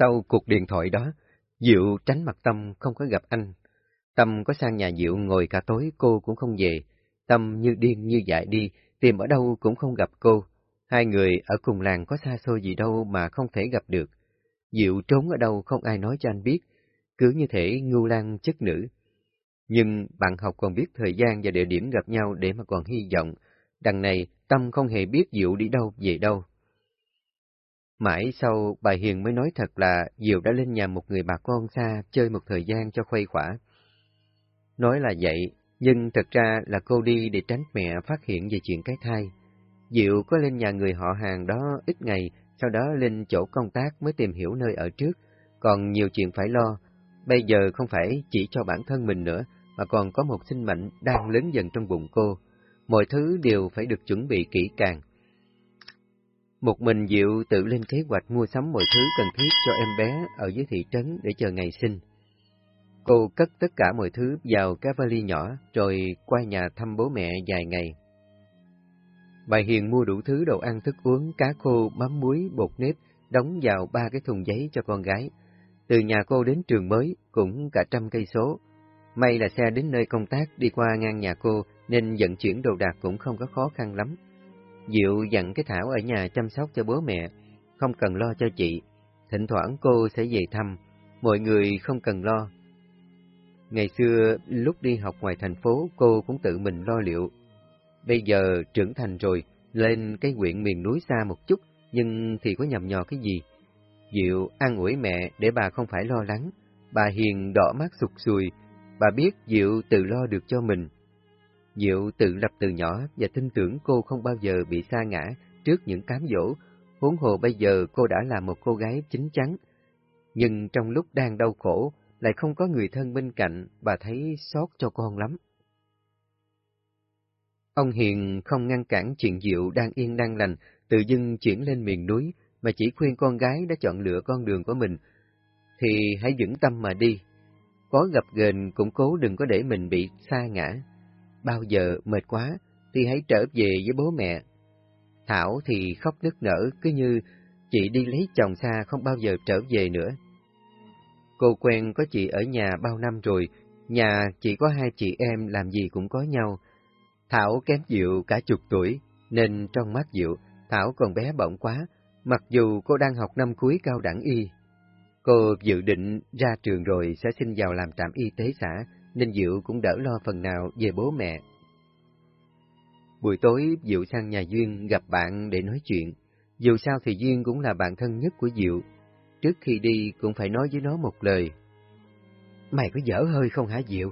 Sau cuộc điện thoại đó, Diệu tránh mặt Tâm không có gặp anh. Tâm có sang nhà Diệu ngồi cả tối cô cũng không về. Tâm như điên như dại đi, tìm ở đâu cũng không gặp cô. Hai người ở cùng làng có xa xôi gì đâu mà không thể gặp được. Diệu trốn ở đâu không ai nói cho anh biết, cứ như thể ngu lan chất nữ. Nhưng bạn học còn biết thời gian và địa điểm gặp nhau để mà còn hy vọng. Đằng này, Tâm không hề biết Diệu đi đâu về đâu. Mãi sau, bà Hiền mới nói thật là Diệu đã lên nhà một người bà con xa chơi một thời gian cho khuây khỏa. Nói là vậy, nhưng thật ra là cô đi để tránh mẹ phát hiện về chuyện cái thai. Diệu có lên nhà người họ hàng đó ít ngày, sau đó lên chỗ công tác mới tìm hiểu nơi ở trước, còn nhiều chuyện phải lo. Bây giờ không phải chỉ cho bản thân mình nữa, mà còn có một sinh mệnh đang lớn dần trong bụng cô. Mọi thứ đều phải được chuẩn bị kỹ càng. Một mình Diệu tự lên kế hoạch mua sắm mọi thứ cần thiết cho em bé ở dưới thị trấn để chờ ngày sinh. Cô cất tất cả mọi thứ vào cái vali nhỏ rồi qua nhà thăm bố mẹ vài ngày. Bà Hiền mua đủ thứ đồ ăn thức uống, cá khô, mắm muối, bột nếp, đóng vào ba cái thùng giấy cho con gái. Từ nhà cô đến trường mới cũng cả trăm cây số. May là xe đến nơi công tác đi qua ngang nhà cô nên vận chuyển đồ đạc cũng không có khó khăn lắm. Diệu dặn cái Thảo ở nhà chăm sóc cho bố mẹ, không cần lo cho chị. Thỉnh thoảng cô sẽ về thăm, mọi người không cần lo. Ngày xưa, lúc đi học ngoài thành phố, cô cũng tự mình lo liệu. Bây giờ trưởng thành rồi, lên cái huyện miền núi xa một chút, nhưng thì có nhầm nhò cái gì? Diệu an ủi mẹ để bà không phải lo lắng. Bà Hiền đỏ mắt sụt sùi, bà biết Diệu tự lo được cho mình. Diệu tự lập từ nhỏ và tin tưởng cô không bao giờ bị sa ngã trước những cám dỗ, huống hồ bây giờ cô đã là một cô gái chính chắn. Nhưng trong lúc đang đau khổ, lại không có người thân bên cạnh, bà thấy xót cho con lắm. Ông Hiền không ngăn cản chuyện Diệu đang yên đang lành, tự dưng chuyển lên miền núi, mà chỉ khuyên con gái đã chọn lựa con đường của mình, thì hãy vững tâm mà đi. Có gặp gền cũng cố đừng có để mình bị xa ngã. Bao giờ mệt quá thì hãy trở về với bố mẹ. Thảo thì khóc nức nở cứ như chị đi lấy chồng xa không bao giờ trở về nữa. Cô quen có chị ở nhà bao năm rồi, nhà chỉ có hai chị em làm gì cũng có nhau. Thảo kém Diệu cả chục tuổi, nên trong mắt Diệu, Thảo còn bé bỏng quá, mặc dù cô đang học năm cuối cao đẳng y. Cô dự định ra trường rồi sẽ xin vào làm trạm y tế xã, nên Diệu cũng đỡ lo phần nào về bố mẹ. Buổi tối, Diệu sang nhà Duyên gặp bạn để nói chuyện. Dù sao thì Duyên cũng là bạn thân nhất của Diệu. Trước khi đi cũng phải nói với nó một lời. Mày có dở hơi không hả Diệu?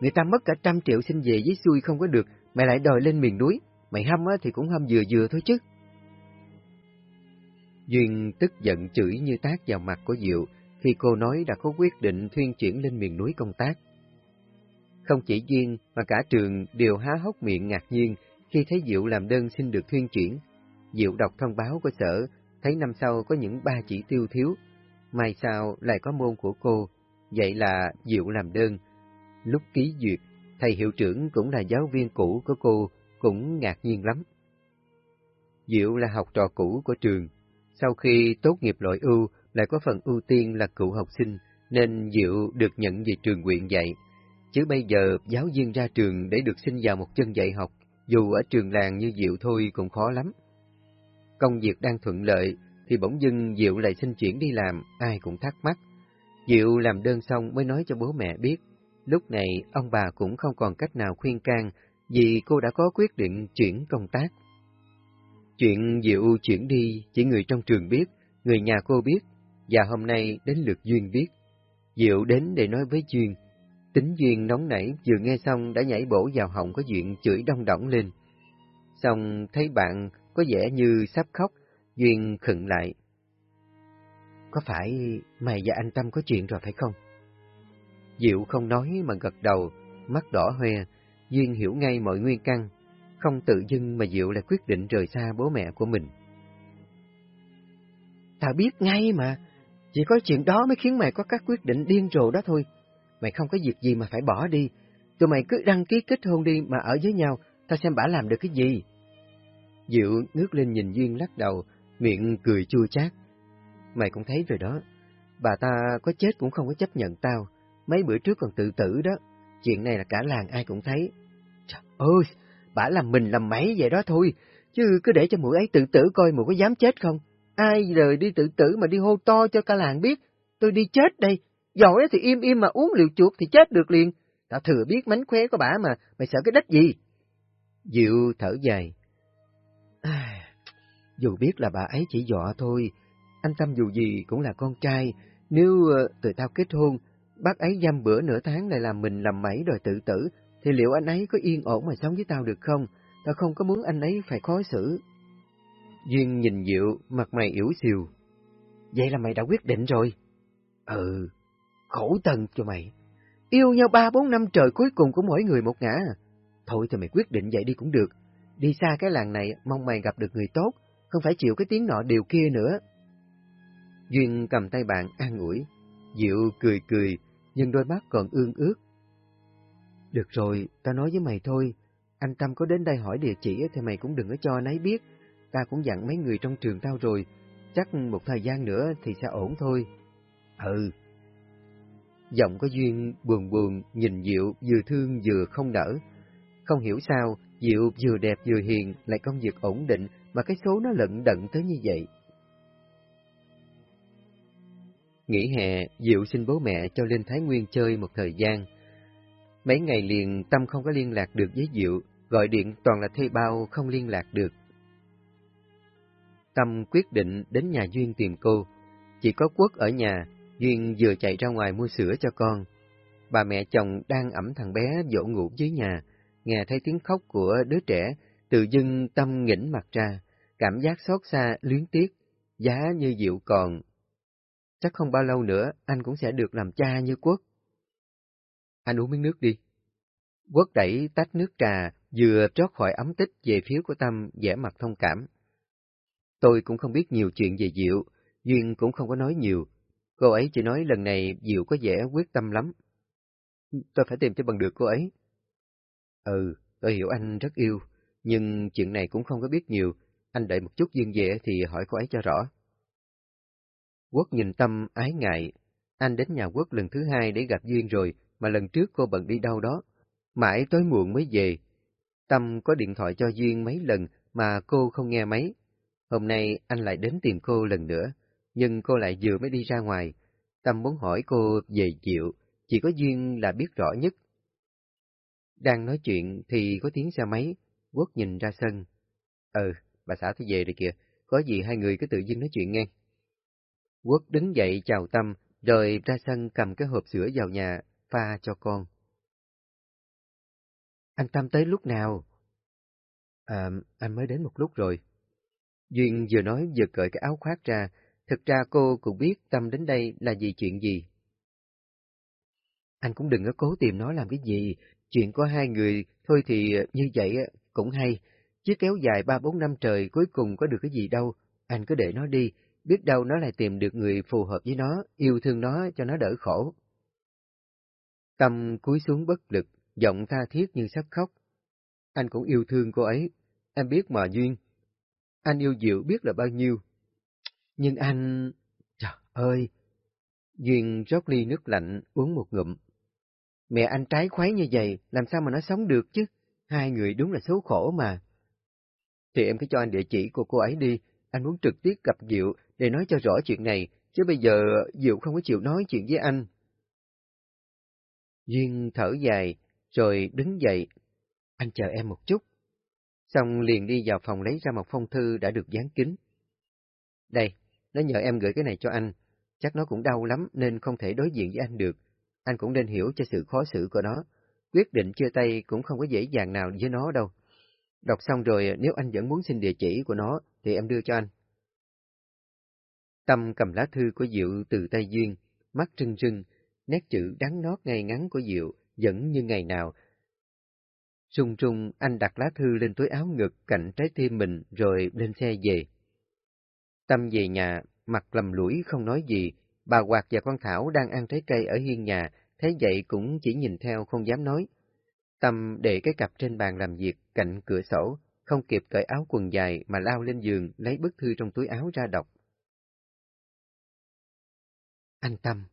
Người ta mất cả trăm triệu xin về với xui không có được, mày lại đòi lên miền núi. Mày hâm á thì cũng hâm vừa vừa thôi chứ. Duyên tức giận chửi như tác vào mặt của Diệu khi cô nói đã có quyết định thuyên chuyển lên miền núi công tác. Không chỉ Duyên mà cả trường đều há hốc miệng ngạc nhiên khi thấy Diệu làm đơn xin được thuyên chuyển. Diệu đọc thông báo của sở, thấy năm sau có những ba chỉ tiêu thiếu, mai sau lại có môn của cô, vậy là Diệu làm đơn. Lúc ký duyệt, thầy hiệu trưởng cũng là giáo viên cũ của cô, cũng ngạc nhiên lắm. Diệu là học trò cũ của trường, sau khi tốt nghiệp loại ưu lại có phần ưu tiên là cựu học sinh, nên Diệu được nhận về trường quyện dạy. Chứ bây giờ giáo viên ra trường để được xin vào một chân dạy học, dù ở trường làng như Diệu thôi cũng khó lắm. Công việc đang thuận lợi, thì bỗng dưng Diệu lại xin chuyển đi làm, ai cũng thắc mắc. Diệu làm đơn xong mới nói cho bố mẹ biết. Lúc này ông bà cũng không còn cách nào khuyên can, vì cô đã có quyết định chuyển công tác. Chuyện Diệu chuyển đi chỉ người trong trường biết, người nhà cô biết, và hôm nay đến lượt Duyên biết. Diệu đến để nói với Duyên, Tính Duyên nóng nảy vừa nghe xong đã nhảy bổ vào họng có chuyện chửi đông đỏng lên. Xong thấy bạn có vẻ như sắp khóc, Duyên khựng lại. Có phải mày và anh Tâm có chuyện rồi phải không? Diệu không nói mà gật đầu, mắt đỏ hoe, Duyên hiểu ngay mọi nguyên căn, không tự dưng mà Diệu lại quyết định rời xa bố mẹ của mình. Tao biết ngay mà, chỉ có chuyện đó mới khiến mày có các quyết định điên rồ đó thôi. Mày không có việc gì mà phải bỏ đi. Tụi mày cứ đăng ký kết hôn đi mà ở với nhau, tao xem bả làm được cái gì. Diệu ngước lên nhìn Duyên lắc đầu, miệng cười chua chát. Mày cũng thấy rồi đó, Bà ta có chết cũng không có chấp nhận tao, mấy bữa trước còn tự tử đó, chuyện này là cả làng ai cũng thấy. Trời ơi, bả làm mình làm mấy vậy đó thôi, chứ cứ để cho mũi ấy tự tử coi mũi có dám chết không. Ai rời đi tự tử mà đi hô to cho cả làng biết, tôi đi chết đây, giỏi thì im im mà uống liều chuột thì chết được liền. Tao thừa biết mánh khóe của bà mà, mày sợ cái đất gì? Diệu thở dài. À, dù biết là bà ấy chỉ dọa thôi, anh Tâm dù gì cũng là con trai, nếu ờ, tụi tao kết hôn, bác ấy dăm bữa nửa tháng lại làm mình làm mẩy rồi tự tử, thì liệu anh ấy có yên ổn mà sống với tao được không? Tao không có muốn anh ấy phải khó xử. Duyên nhìn Diệu, mặt mày yếu xìu. Vậy là mày đã quyết định rồi? Ừ, khổ tần cho mày. Yêu nhau ba bốn năm trời cuối cùng của mỗi người một ngã. Thôi thì mày quyết định vậy đi cũng được. Đi xa cái làng này, mong mày gặp được người tốt, không phải chịu cái tiếng nọ điều kia nữa. Duyên cầm tay bạn an ủi. Diệu cười cười, nhưng đôi mắt còn ương ướt. Được rồi, ta nói với mày thôi. Anh Tâm có đến đây hỏi địa chỉ thì mày cũng đừng có cho anh ấy biết. Ta cũng dặn mấy người trong trường tao rồi. Chắc một thời gian nữa thì sẽ ổn thôi. Ừ. Giọng có Duyên buồn buồn, nhìn Diệu vừa thương vừa không nở. Không hiểu sao, Diệu vừa đẹp vừa hiền, lại công việc ổn định, mà cái số nó lận đận tới như vậy. Nghỉ hè, Diệu xin bố mẹ cho lên Thái Nguyên chơi một thời gian. Mấy ngày liền Tâm không có liên lạc được với Diệu, gọi điện toàn là thuê bao không liên lạc được. Tâm quyết định đến nhà Duyên tìm cô. Chỉ có Quốc ở nhà, Duyên vừa chạy ra ngoài mua sữa cho con. Bà mẹ chồng đang ẩm thằng bé dỗ ngủ dưới nhà, nghe thấy tiếng khóc của đứa trẻ, tự dưng Tâm nghỉnh mặt ra, cảm giác xót xa, luyến tiếc, giá như Diệu còn. Chắc không bao lâu nữa anh cũng sẽ được làm cha như Quốc. Anh uống miếng nước đi. Quốc đẩy tách nước trà, vừa trót khỏi ấm tích về phía của Tâm, vẻ mặt thông cảm. Tôi cũng không biết nhiều chuyện về Diệu, Duyên cũng không có nói nhiều. Cô ấy chỉ nói lần này Diệu có vẻ quyết tâm lắm. Tôi phải tìm cho bằng được cô ấy. Ừ, tôi hiểu anh rất yêu, nhưng chuyện này cũng không có biết nhiều. Anh đợi một chút Duyên về thì hỏi cô ấy cho rõ. Quốc nhìn Tâm ái ngại. Anh đến nhà Quốc lần thứ hai để gặp Duyên rồi, mà lần trước cô bận đi đâu đó. Mãi tối muộn mới về. Tâm có điện thoại cho Duyên mấy lần mà cô không nghe máy. Hôm nay anh lại đến tìm cô lần nữa, nhưng cô lại vừa mới đi ra ngoài. Tâm muốn hỏi cô về Diệu, chỉ có Duyên là biết rõ nhất. Đang nói chuyện thì có tiếng xe máy, Quốc nhìn ra sân. Ừ, bà xã tôi về rồi kìa, có gì hai người cứ tự nhiên nói chuyện nghe. Quốc đứng dậy chào Tâm, rồi ra sân cầm cái hộp sữa vào nhà, pha cho con. Anh Tâm tới lúc nào? À, anh mới đến một lúc rồi. Duyên vừa nói vừa cởi cái áo khoác ra, thực ra cô cũng biết Tâm đến đây là vì chuyện gì. Anh cũng đừng có cố tìm nó làm cái gì, chuyện có hai người, thôi thì ờ, như vậy ờ, cũng hay, chứ kéo dài ba bốn năm trời cuối cùng có được cái gì đâu, anh cứ để nó đi, biết đâu nó lại tìm được người phù hợp với nó, yêu thương nó cho nó đỡ khổ. Tâm cúi xuống bất lực, giọng tha thiết như sắp khóc. Anh cũng yêu thương cô ấy, em biết mà Duyên. Anh yêu Diệu biết là bao nhiêu. Nhưng anh... Trời ơi! Duyên rót ly nước lạnh, uống một ngụm. Mẹ anh trái khoái như vậy, làm sao mà nó sống được chứ? Hai người đúng là số khổ mà. Thì em cứ cho anh địa chỉ của cô ấy đi, anh muốn trực tiếp gặp Diệu để nói cho rõ chuyện này, chứ bây giờ Diệu không có chịu nói chuyện với anh. Duyên thở dài, rồi đứng dậy. Anh chờ em một chút. Xong liền đi vào phòng lấy ra một phong thư đã được dán kín. Đây, nó nhờ em gửi cái này cho anh. Chắc nó cũng đau lắm nên không thể đối diện với anh được. Anh cũng nên hiểu cho sự khó xử của nó. Quyết định chia tay cũng không có dễ dàng nào với nó đâu. Đọc xong rồi nếu anh vẫn muốn xin địa chỉ của nó thì em đưa cho anh. Tâm cầm lá thư của Diệu từ tay Duyên, mắt trưng trưng, nét chữ đắng nót ngay ngắn của Diệu vẫn như ngày nào. Trung trung anh đặt lá thư lên túi áo ngực cạnh trái tim mình rồi lên xe về. Tâm về nhà, mặt lầm lũi không nói gì, bà Hoạt và con Thảo đang ăn trái cây ở hiên nhà, thấy vậy cũng chỉ nhìn theo không dám nói. Tâm để cái cặp trên bàn làm việc cạnh cửa sổ, không kịp cởi áo quần dài mà lao lên giường lấy bức thư trong túi áo ra đọc. Anh Tâm,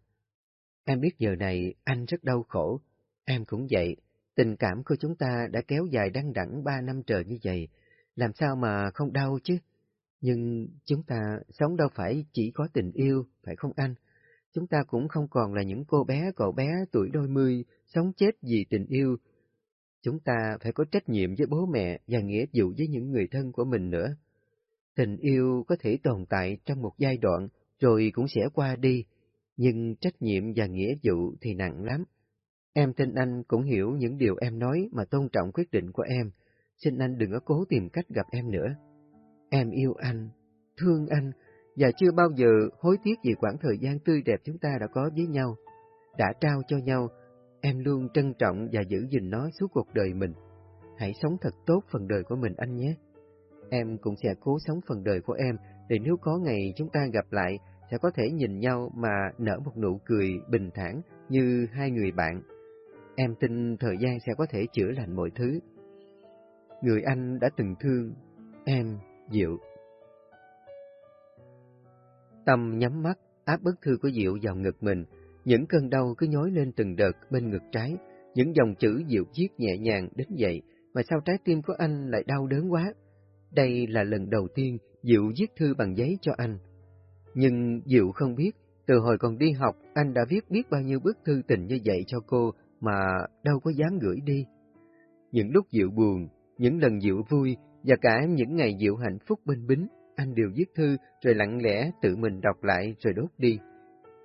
em biết giờ này anh rất đau khổ, em cũng vậy. Tình cảm của chúng ta đã kéo dài đăng đẳng ba năm trời như vậy, làm sao mà không đau chứ? Nhưng chúng ta sống đâu phải chỉ có tình yêu, phải không anh? Chúng ta cũng không còn là những cô bé cậu bé tuổi đôi mươi, sống chết vì tình yêu. Chúng ta phải có trách nhiệm với bố mẹ và nghĩa vụ với những người thân của mình nữa. Tình yêu có thể tồn tại trong một giai đoạn, rồi cũng sẽ qua đi, nhưng trách nhiệm và nghĩa vụ thì nặng lắm. Em tin anh cũng hiểu những điều em nói mà tôn trọng quyết định của em. Xin anh đừng có cố tìm cách gặp em nữa. Em yêu anh, thương anh, và chưa bao giờ hối tiếc vì khoảng thời gian tươi đẹp chúng ta đã có với nhau. Đã trao cho nhau, em luôn trân trọng và giữ gìn nó suốt cuộc đời mình. Hãy sống thật tốt phần đời của mình anh nhé. Em cũng sẽ cố sống phần đời của em, để nếu có ngày chúng ta gặp lại, sẽ có thể nhìn nhau mà nở một nụ cười bình thản như hai người bạn. Em tin thời gian sẽ có thể chữa lành mọi thứ. Người anh đã từng thương, em, Diệu. Tâm nhắm mắt, áp bức thư của Diệu vào ngực mình, những cơn đau cứ nhói lên từng đợt bên ngực trái, những dòng chữ Diệu viết nhẹ nhàng đến vậy, mà sao trái tim của anh lại đau đớn quá. Đây là lần đầu tiên Diệu viết thư bằng giấy cho anh. Nhưng Diệu không biết, từ hồi còn đi học, anh đã viết biết bao nhiêu bức thư tình như vậy cho cô mà đâu có dám gửi đi. Những lúc Diệu buồn, những lần Diệu vui và cả những ngày Diệu hạnh phúc bên bính, anh đều viết thư rồi lặng lẽ tự mình đọc lại rồi đốt đi.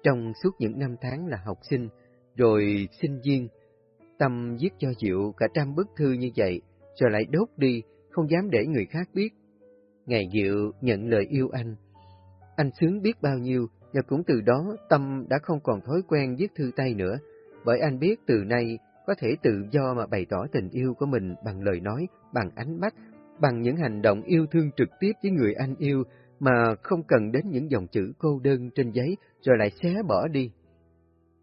Trong suốt những năm tháng là học sinh, rồi sinh viên, Tâm viết cho Diệu cả trăm bức thư như vậy, rồi lại đốt đi, không dám để người khác biết. Ngày Diệu nhận lời yêu anh, anh sướng biết bao nhiêu, và cũng từ đó Tâm đã không còn thói quen viết thư tay nữa, bởi anh biết từ nay có thể tự do mà bày tỏ tình yêu của mình bằng lời nói, bằng ánh mắt, bằng những hành động yêu thương trực tiếp với người anh yêu mà không cần đến những dòng chữ cô đơn trên giấy rồi lại xé bỏ đi.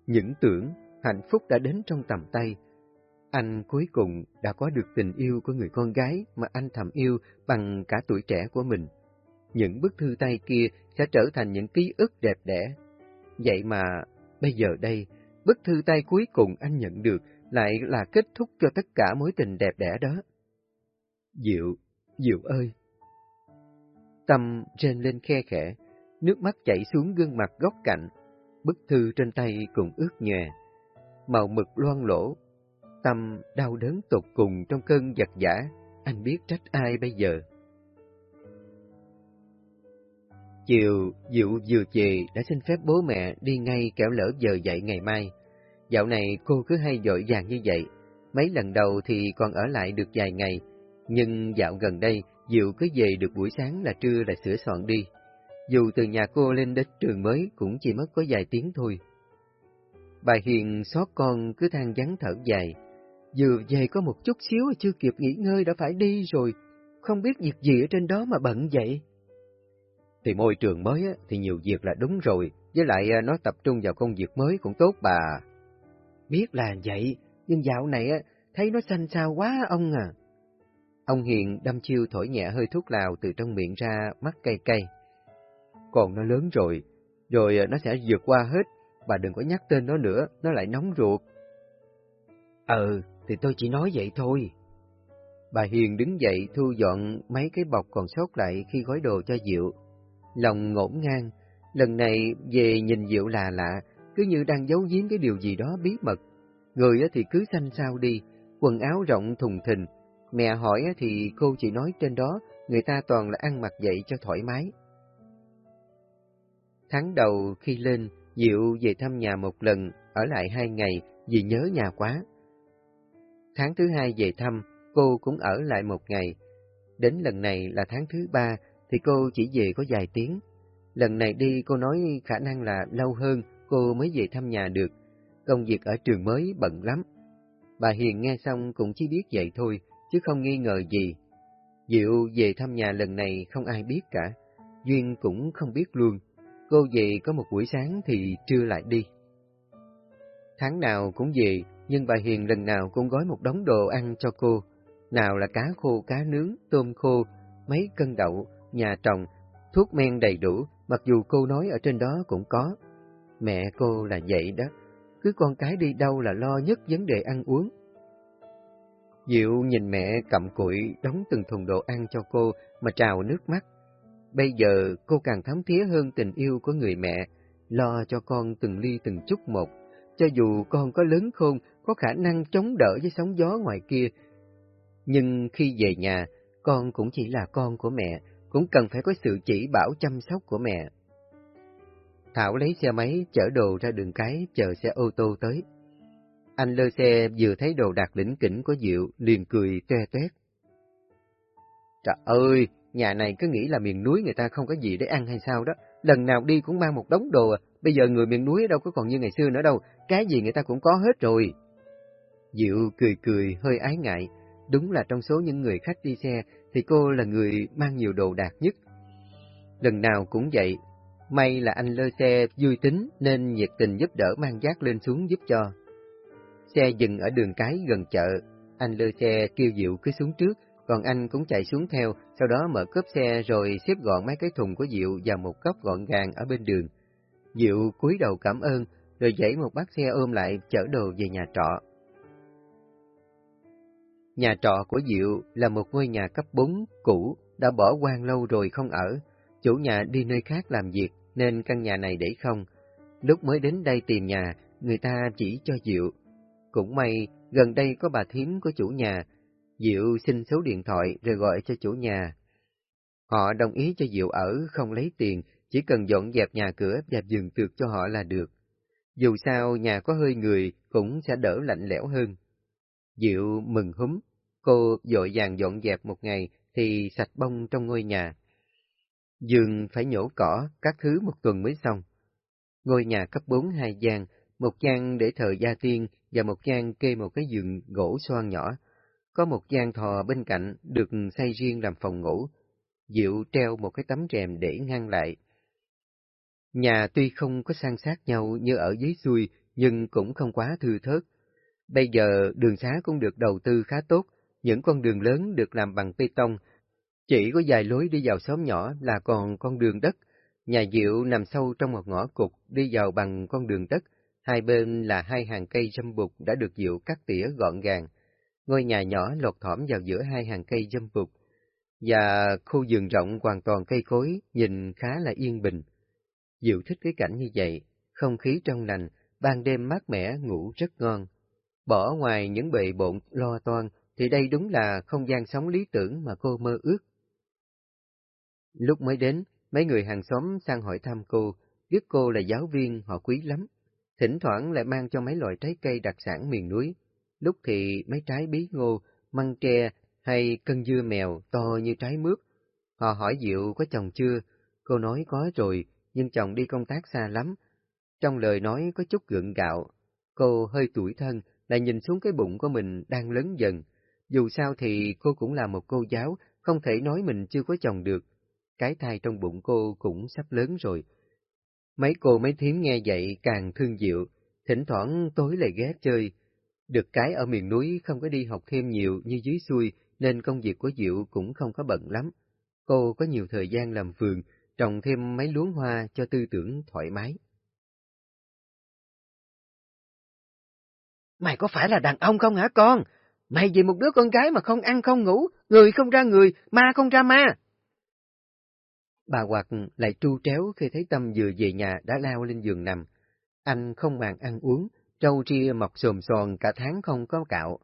Những tưởng, hạnh phúc đã đến trong tầm tay. Anh cuối cùng đã có được tình yêu của người con gái mà anh thầm yêu bằng cả tuổi trẻ của mình. Những bức thư tay kia sẽ trở thành những ký ức đẹp đẽ. Vậy mà, bây giờ đây, bức thư tay cuối cùng anh nhận được lại là kết thúc cho tất cả mối tình đẹp đẽ đó. Diệu, Diệu ơi! Tâm trên lên khe khẽ, nước mắt chảy xuống gương mặt góc cạnh, bức thư trên tay cũng ướt nhòe. Màu mực loang lỗ, Tâm đau đớn tột cùng trong cơn giật giả, anh biết trách ai bây giờ. Chiều, Diệu vừa về đã xin phép bố mẹ đi ngay kẻo lỡ giờ dậy ngày mai. Dạo này cô cứ hay dội vàng như vậy, mấy lần đầu thì còn ở lại được vài ngày, nhưng dạo gần đây Diệu cứ về được buổi sáng là trưa là sửa soạn đi. Dù từ nhà cô lên đến trường mới cũng chỉ mất có vài tiếng thôi. Bà Hiền xót con cứ than vắng thở dài. Vừa về có một chút xíu chưa kịp nghỉ ngơi đã phải đi rồi, không biết việc gì ở trên đó mà bận vậy. Thì môi trường mới thì nhiều việc là đúng rồi, với lại à, nó tập trung vào công việc mới cũng tốt bà. Biết là vậy, nhưng dạo này thấy nó xanh xao quá ông à. Ông Hiền đâm chiêu thổi nhẹ hơi thuốc lào từ trong miệng ra, mắt cay cay. Còn nó lớn rồi, rồi à, nó sẽ vượt qua hết, bà đừng có nhắc tên nó nữa, nó lại nóng ruột. Ừ, thì tôi chỉ nói vậy thôi. Bà Hiền đứng dậy thu dọn mấy cái bọc còn sót lại khi gói đồ cho Diệu. Lòng ngổn ngang, lần này về nhìn Diệu là lạ, cứ như đang giấu giếm cái điều gì đó bí mật. Người thì cứ xanh xao đi, quần áo rộng thùng thình. Mẹ hỏi thì cô chỉ nói trên đó, người ta toàn là ăn mặc vậy cho thoải mái. Tháng đầu khi lên, Diệu về thăm nhà một lần, ở lại hai ngày vì nhớ nhà quá. Tháng thứ hai về thăm, cô cũng ở lại một ngày. Đến lần này là tháng thứ ba, thì cô chỉ về có vài tiếng. Lần này đi cô nói khả năng là lâu hơn cô mới về thăm nhà được. Công việc ở trường mới bận lắm. Bà Hiền nghe xong cũng chỉ biết vậy thôi, chứ không nghi ngờ gì. Diệu về thăm nhà lần này không ai biết cả, Duyên cũng không biết luôn. Cô về có một buổi sáng thì trưa lại đi. Tháng nào cũng về, nhưng bà Hiền lần nào cũng gói một đống đồ ăn cho cô. Nào là cá khô, cá nướng, tôm khô, mấy cân đậu, nhà trồng, thuốc men đầy đủ, mặc dù cô nói ở trên đó cũng có. Mẹ cô là vậy đó, cứ con cái đi đâu là lo nhất vấn đề ăn uống. Diệu nhìn mẹ cầm cụi đóng từng thùng đồ ăn cho cô mà trào nước mắt. Bây giờ cô càng thấm thía hơn tình yêu của người mẹ, lo cho con từng ly từng chút một, cho dù con có lớn khôn, có khả năng chống đỡ với sóng gió ngoài kia. Nhưng khi về nhà, con cũng chỉ là con của mẹ, cũng cần phải có sự chỉ bảo chăm sóc của mẹ. Thảo lấy xe máy chở đồ ra đường cái chờ xe ô tô tới. Anh lơ xe vừa thấy đồ đạc lĩnh kỉnh của Diệu, liền cười toe toét. Trời ơi, nhà này cứ nghĩ là miền núi người ta không có gì để ăn hay sao đó. Lần nào đi cũng mang một đống đồ à. Bây giờ người miền núi đâu có còn như ngày xưa nữa đâu, cái gì người ta cũng có hết rồi. Diệu cười cười, hơi ái ngại. Đúng là trong số những người khách đi xe, thì cô là người mang nhiều đồ đạc nhất. Lần nào cũng vậy, may là anh lơ xe vui tính nên nhiệt tình giúp đỡ mang giác lên xuống giúp cho. Xe dừng ở đường cái gần chợ, anh lơ xe kêu Diệu cứ xuống trước, còn anh cũng chạy xuống theo, sau đó mở cốp xe rồi xếp gọn mấy cái thùng của Diệu vào một góc gọn gàng ở bên đường. Diệu cúi đầu cảm ơn, rồi dãy một bác xe ôm lại chở đồ về nhà trọ. Nhà trọ của Diệu là một ngôi nhà cấp 4 cũ, đã bỏ hoang lâu rồi không ở. Chủ nhà đi nơi khác làm việc nên căn nhà này để không. Lúc mới đến đây tìm nhà, người ta chỉ cho Diệu. Cũng may, gần đây có bà thím của chủ nhà. Diệu xin số điện thoại rồi gọi cho chủ nhà. Họ đồng ý cho Diệu ở, không lấy tiền, chỉ cần dọn dẹp nhà cửa và giường tược cho họ là được. Dù sao nhà có hơi người cũng sẽ đỡ lạnh lẽo hơn. Diệu mừng húm, cô dội vàng dọn dẹp một ngày thì sạch bông trong ngôi nhà. Giường phải nhổ cỏ, các thứ một tuần mới xong. Ngôi nhà cấp 4 hai gian, một gian để thờ gia tiên và một gian kê một cái giường gỗ xoan nhỏ. Có một gian thò bên cạnh được xây riêng làm phòng ngủ. Diệu treo một cái tấm rèm để ngăn lại. Nhà tuy không có san sát nhau như ở dưới xuôi, nhưng cũng không quá thư thớt. Bây giờ đường xá cũng được đầu tư khá tốt, những con đường lớn được làm bằng bê tông, chỉ có vài lối đi vào xóm nhỏ là còn con đường đất. Nhà Diệu nằm sâu trong một ngõ cục, đi vào bằng con đường đất, hai bên là hai hàng cây dâm bụt đã được Diệu cắt tỉa gọn gàng. Ngôi nhà nhỏ lọt thỏm vào giữa hai hàng cây dâm bụt, và khu vườn rộng hoàn toàn cây cối, nhìn khá là yên bình. Diệu thích cái cảnh như vậy, không khí trong lành, ban đêm mát mẻ ngủ rất ngon. Bỏ ngoài những bệ bộn lo toan, thì đây đúng là không gian sống lý tưởng mà cô mơ ước. Lúc mới đến, mấy người hàng xóm sang hỏi thăm cô, biết cô là giáo viên, họ quý lắm. Thỉnh thoảng lại mang cho mấy loại trái cây đặc sản miền núi. Lúc thì mấy trái bí ngô, măng tre hay cân dưa mèo to như trái mướp. Họ hỏi Diệu có chồng chưa? Cô nói có rồi, nhưng chồng đi công tác xa lắm. Trong lời nói có chút gượng gạo. Cô hơi tuổi thân, lại nhìn xuống cái bụng của mình đang lớn dần. Dù sao thì cô cũng là một cô giáo, không thể nói mình chưa có chồng được. Cái thai trong bụng cô cũng sắp lớn rồi. Mấy cô mấy thím nghe vậy càng thương diệu, thỉnh thoảng tối lại ghé chơi. Được cái ở miền núi không có đi học thêm nhiều như dưới xuôi, nên công việc của Diệu cũng không có bận lắm. Cô có nhiều thời gian làm vườn, trồng thêm mấy luống hoa cho tư tưởng thoải mái. Mày có phải là đàn ông không hả con? Mày vì một đứa con gái mà không ăn không ngủ, người không ra người, ma không ra ma. Bà Hoạt lại tru tréo khi thấy Tâm vừa về nhà đã lao lên giường nằm. Anh không màng ăn uống, trâu ria mọc xồm xòn cả tháng không có cạo.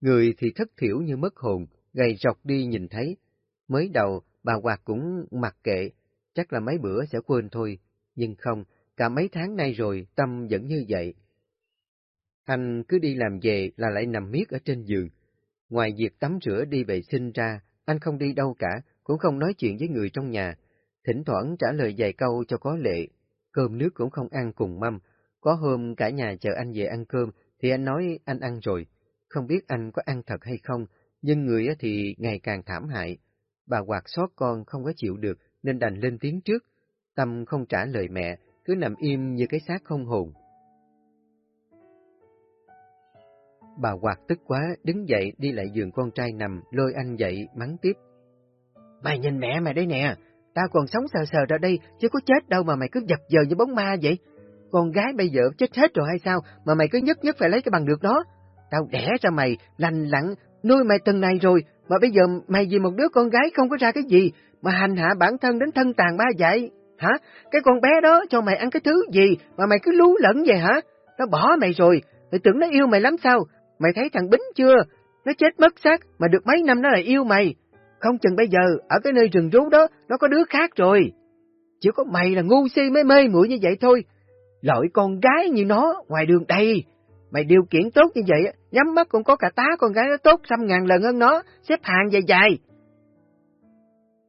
Người thì thất thiểu như mất hồn, gầy rọc đi nhìn thấy. Mới đầu, bà Hoạt cũng mặc kệ, chắc là mấy bữa sẽ quên thôi. Nhưng không, cả mấy tháng nay rồi, Tâm vẫn như vậy. Anh cứ đi làm về là lại nằm miết ở trên giường. Ngoài việc tắm rửa đi vệ sinh ra, anh không đi đâu cả, cũng không nói chuyện với người trong nhà. Thỉnh thoảng trả lời vài câu cho có lệ, cơm nước cũng không ăn cùng mâm. Có hôm cả nhà chờ anh về ăn cơm, thì anh nói anh ăn rồi. Không biết anh có ăn thật hay không, nhưng người thì ngày càng thảm hại. Bà quạt xót con không có chịu được, nên đành lên tiếng trước. Tâm không trả lời mẹ, cứ nằm im như cái xác không hồn. Bà Hoạt tức quá, đứng dậy đi lại giường con trai nằm, lôi anh dậy, mắng tiếp. Mày nhìn mẹ mày đây nè, tao còn sống sờ sờ ra đây, chứ có chết đâu mà mày cứ dập dờ như bóng ma vậy. Con gái bây giờ chết hết rồi hay sao mà mày cứ nhất nhất phải lấy cái bằng được đó? Tao đẻ ra mày, lành lặn, nuôi mày từng này rồi, mà bây giờ mày vì một đứa con gái không có ra cái gì, mà hành hạ bản thân đến thân tàn ba vậy, Hả? Cái con bé đó cho mày ăn cái thứ gì mà mày cứ lú lẫn vậy hả? Nó bỏ mày rồi, mày tưởng nó yêu mày lắm sao? Mày thấy thằng Bính chưa? Nó chết mất xác, mà được mấy năm nó lại yêu mày. Không chừng bây giờ, ở cái nơi rừng rú đó, nó có đứa khác rồi. Chỉ có mày là ngu si mới mê muội như vậy thôi. Loại con gái như nó, ngoài đường đây. Mày điều kiện tốt như vậy, nhắm mắt cũng có cả tá con gái nó tốt trăm ngàn lần hơn nó, xếp hàng dài dài.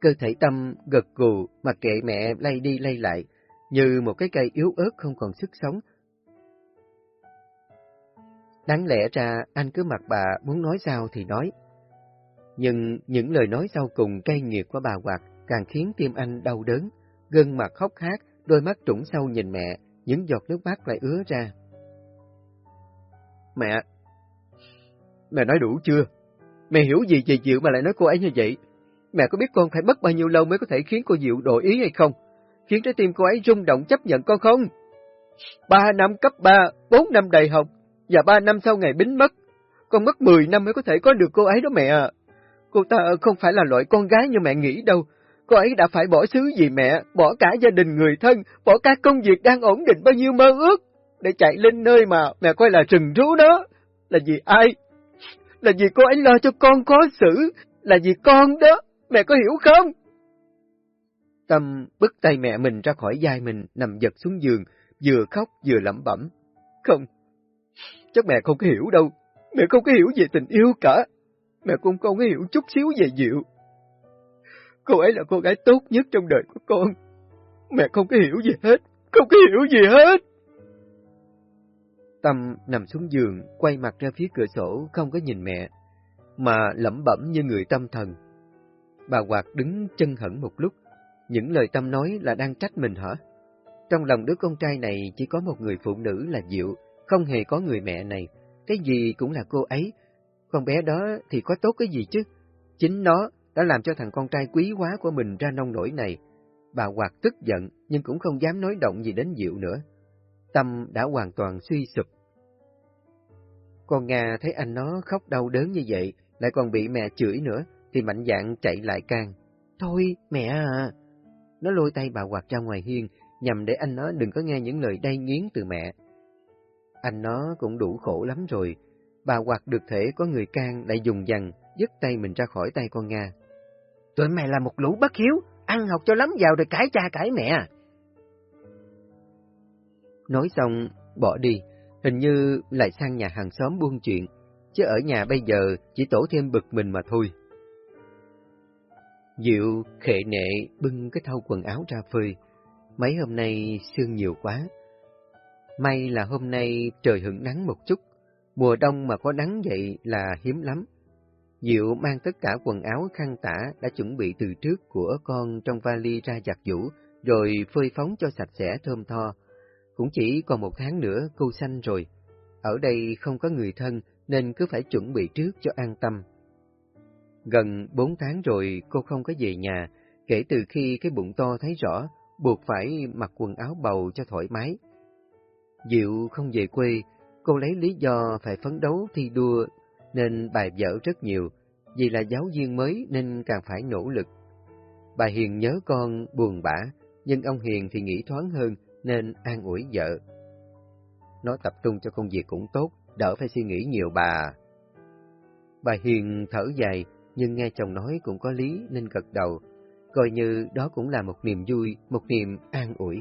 Cơ thể tâm gật gù mà kệ mẹ lay đi lay lại, như một cái cây yếu ớt không còn sức sống. Đáng lẽ ra anh cứ mặc bà muốn nói sao thì nói. Nhưng những lời nói sau cùng cay nghiệt của bà Hoạt càng khiến tim anh đau đớn, gân mặt khóc hát, đôi mắt trũng sâu nhìn mẹ, những giọt nước mắt lại ứa ra. Mẹ, mẹ nói đủ chưa? Mẹ hiểu gì về Diệu mà lại nói cô ấy như vậy? Mẹ có biết con phải mất bao nhiêu lâu mới có thể khiến cô Diệu đổi ý hay không? Khiến trái tim cô ấy rung động chấp nhận con không? Ba năm cấp ba, bốn năm đại học, và ba năm sau ngày bính mất. Con mất mười năm mới có thể có được cô ấy đó mẹ ạ. Cô ta không phải là loại con gái như mẹ nghĩ đâu. Cô ấy đã phải bỏ xứ vì mẹ, bỏ cả gia đình người thân, bỏ cả công việc đang ổn định bao nhiêu mơ ước, để chạy lên nơi mà mẹ coi là rừng rú đó. Là vì ai? Là vì cô ấy lo cho con khó xử, là vì con đó, mẹ có hiểu không? Tâm bứt tay mẹ mình ra khỏi vai mình, nằm giật xuống giường, vừa khóc vừa lẩm bẩm. Không, chắc mẹ không có hiểu đâu, mẹ không có hiểu về tình yêu cả, mẹ cũng không có hiểu chút xíu về Diệu. Cô ấy là cô gái tốt nhất trong đời của con, mẹ không có hiểu gì hết, không có hiểu gì hết. Tâm nằm xuống giường, quay mặt ra phía cửa sổ, không có nhìn mẹ, mà lẩm bẩm như người tâm thần. Bà Hoạt đứng chân hẳn một lúc, những lời Tâm nói là đang trách mình hả? Trong lòng đứa con trai này chỉ có một người phụ nữ là Diệu, không hề có người mẹ này, cái gì cũng là cô ấy. Con bé đó thì có tốt cái gì chứ? Chính nó đã làm cho thằng con trai quý quá của mình ra nông nổi này. Bà Hoạt tức giận nhưng cũng không dám nói động gì đến Diệu nữa. Tâm đã hoàn toàn suy sụp. Con Nga thấy anh nó khóc đau đớn như vậy, lại còn bị mẹ chửi nữa, thì mạnh dạn chạy lại can. Thôi, mẹ à! Nó lôi tay bà Hoạt ra ngoài hiên, nhằm để anh nó đừng có nghe những lời đay nghiến từ mẹ. Anh nó cũng đủ khổ lắm rồi. Bà Hoạt được thể có người can lại dùng dằn, dứt tay mình ra khỏi tay con Nga. Tụi mày là một lũ bất hiếu, ăn học cho lắm vào rồi cãi cha cãi mẹ. Nói xong, bỏ đi, hình như lại sang nhà hàng xóm buôn chuyện, chứ ở nhà bây giờ chỉ tổ thêm bực mình mà thôi. Diệu khệ nệ bưng cái thau quần áo ra phơi. Mấy hôm nay sương nhiều quá. May là hôm nay trời hửng nắng một chút. Mùa đông mà có nắng vậy là hiếm lắm. Diệu mang tất cả quần áo khăn tả đã chuẩn bị từ trước của con trong vali ra giặt giũ, rồi phơi phóng cho sạch sẽ thơm tho. Cũng chỉ còn một tháng nữa cô sanh rồi. Ở đây không có người thân nên cứ phải chuẩn bị trước cho an tâm. Gần bốn tháng rồi cô không có về nhà, kể từ khi cái bụng to thấy rõ, buộc phải mặc quần áo bầu cho thoải mái. Diệu không về quê, cô lấy lý do phải phấn đấu thi đua nên bài vở rất nhiều, vì là giáo viên mới nên càng phải nỗ lực. Bà Hiền nhớ con buồn bã, nhưng ông Hiền thì nghĩ thoáng hơn nên an ủi vợ. Nó tập trung cho công việc cũng tốt, đỡ phải suy nghĩ nhiều bà. Bà Hiền thở dài, nhưng nghe chồng nói cũng có lý nên gật đầu, coi như đó cũng là một niềm vui, một niềm an ủi.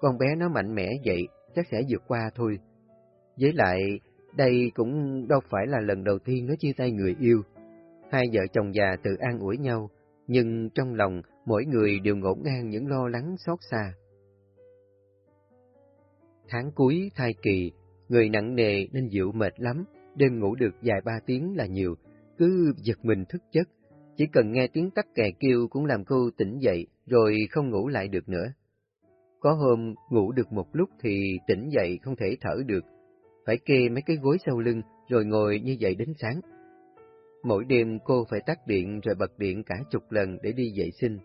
Con bé nó mạnh mẽ vậy, chắc sẽ vượt qua thôi. Với lại, đây cũng đâu phải là lần đầu tiên nó chia tay người yêu. Hai vợ chồng già tự an ủi nhau, nhưng trong lòng mỗi người đều ngổn ngang những lo lắng xót xa. Tháng cuối thai kỳ, người nặng nề nên dịu mệt lắm, đêm ngủ được vài ba tiếng là nhiều, cứ giật mình thức giấc, chỉ cần nghe tiếng tắc kè kêu cũng làm cô tỉnh dậy rồi không ngủ lại được nữa. Có hôm ngủ được một lúc thì tỉnh dậy không thể thở được, phải kê mấy cái gối sau lưng rồi ngồi như vậy đến sáng. Mỗi đêm cô phải tắt điện rồi bật điện cả chục lần để đi vệ sinh.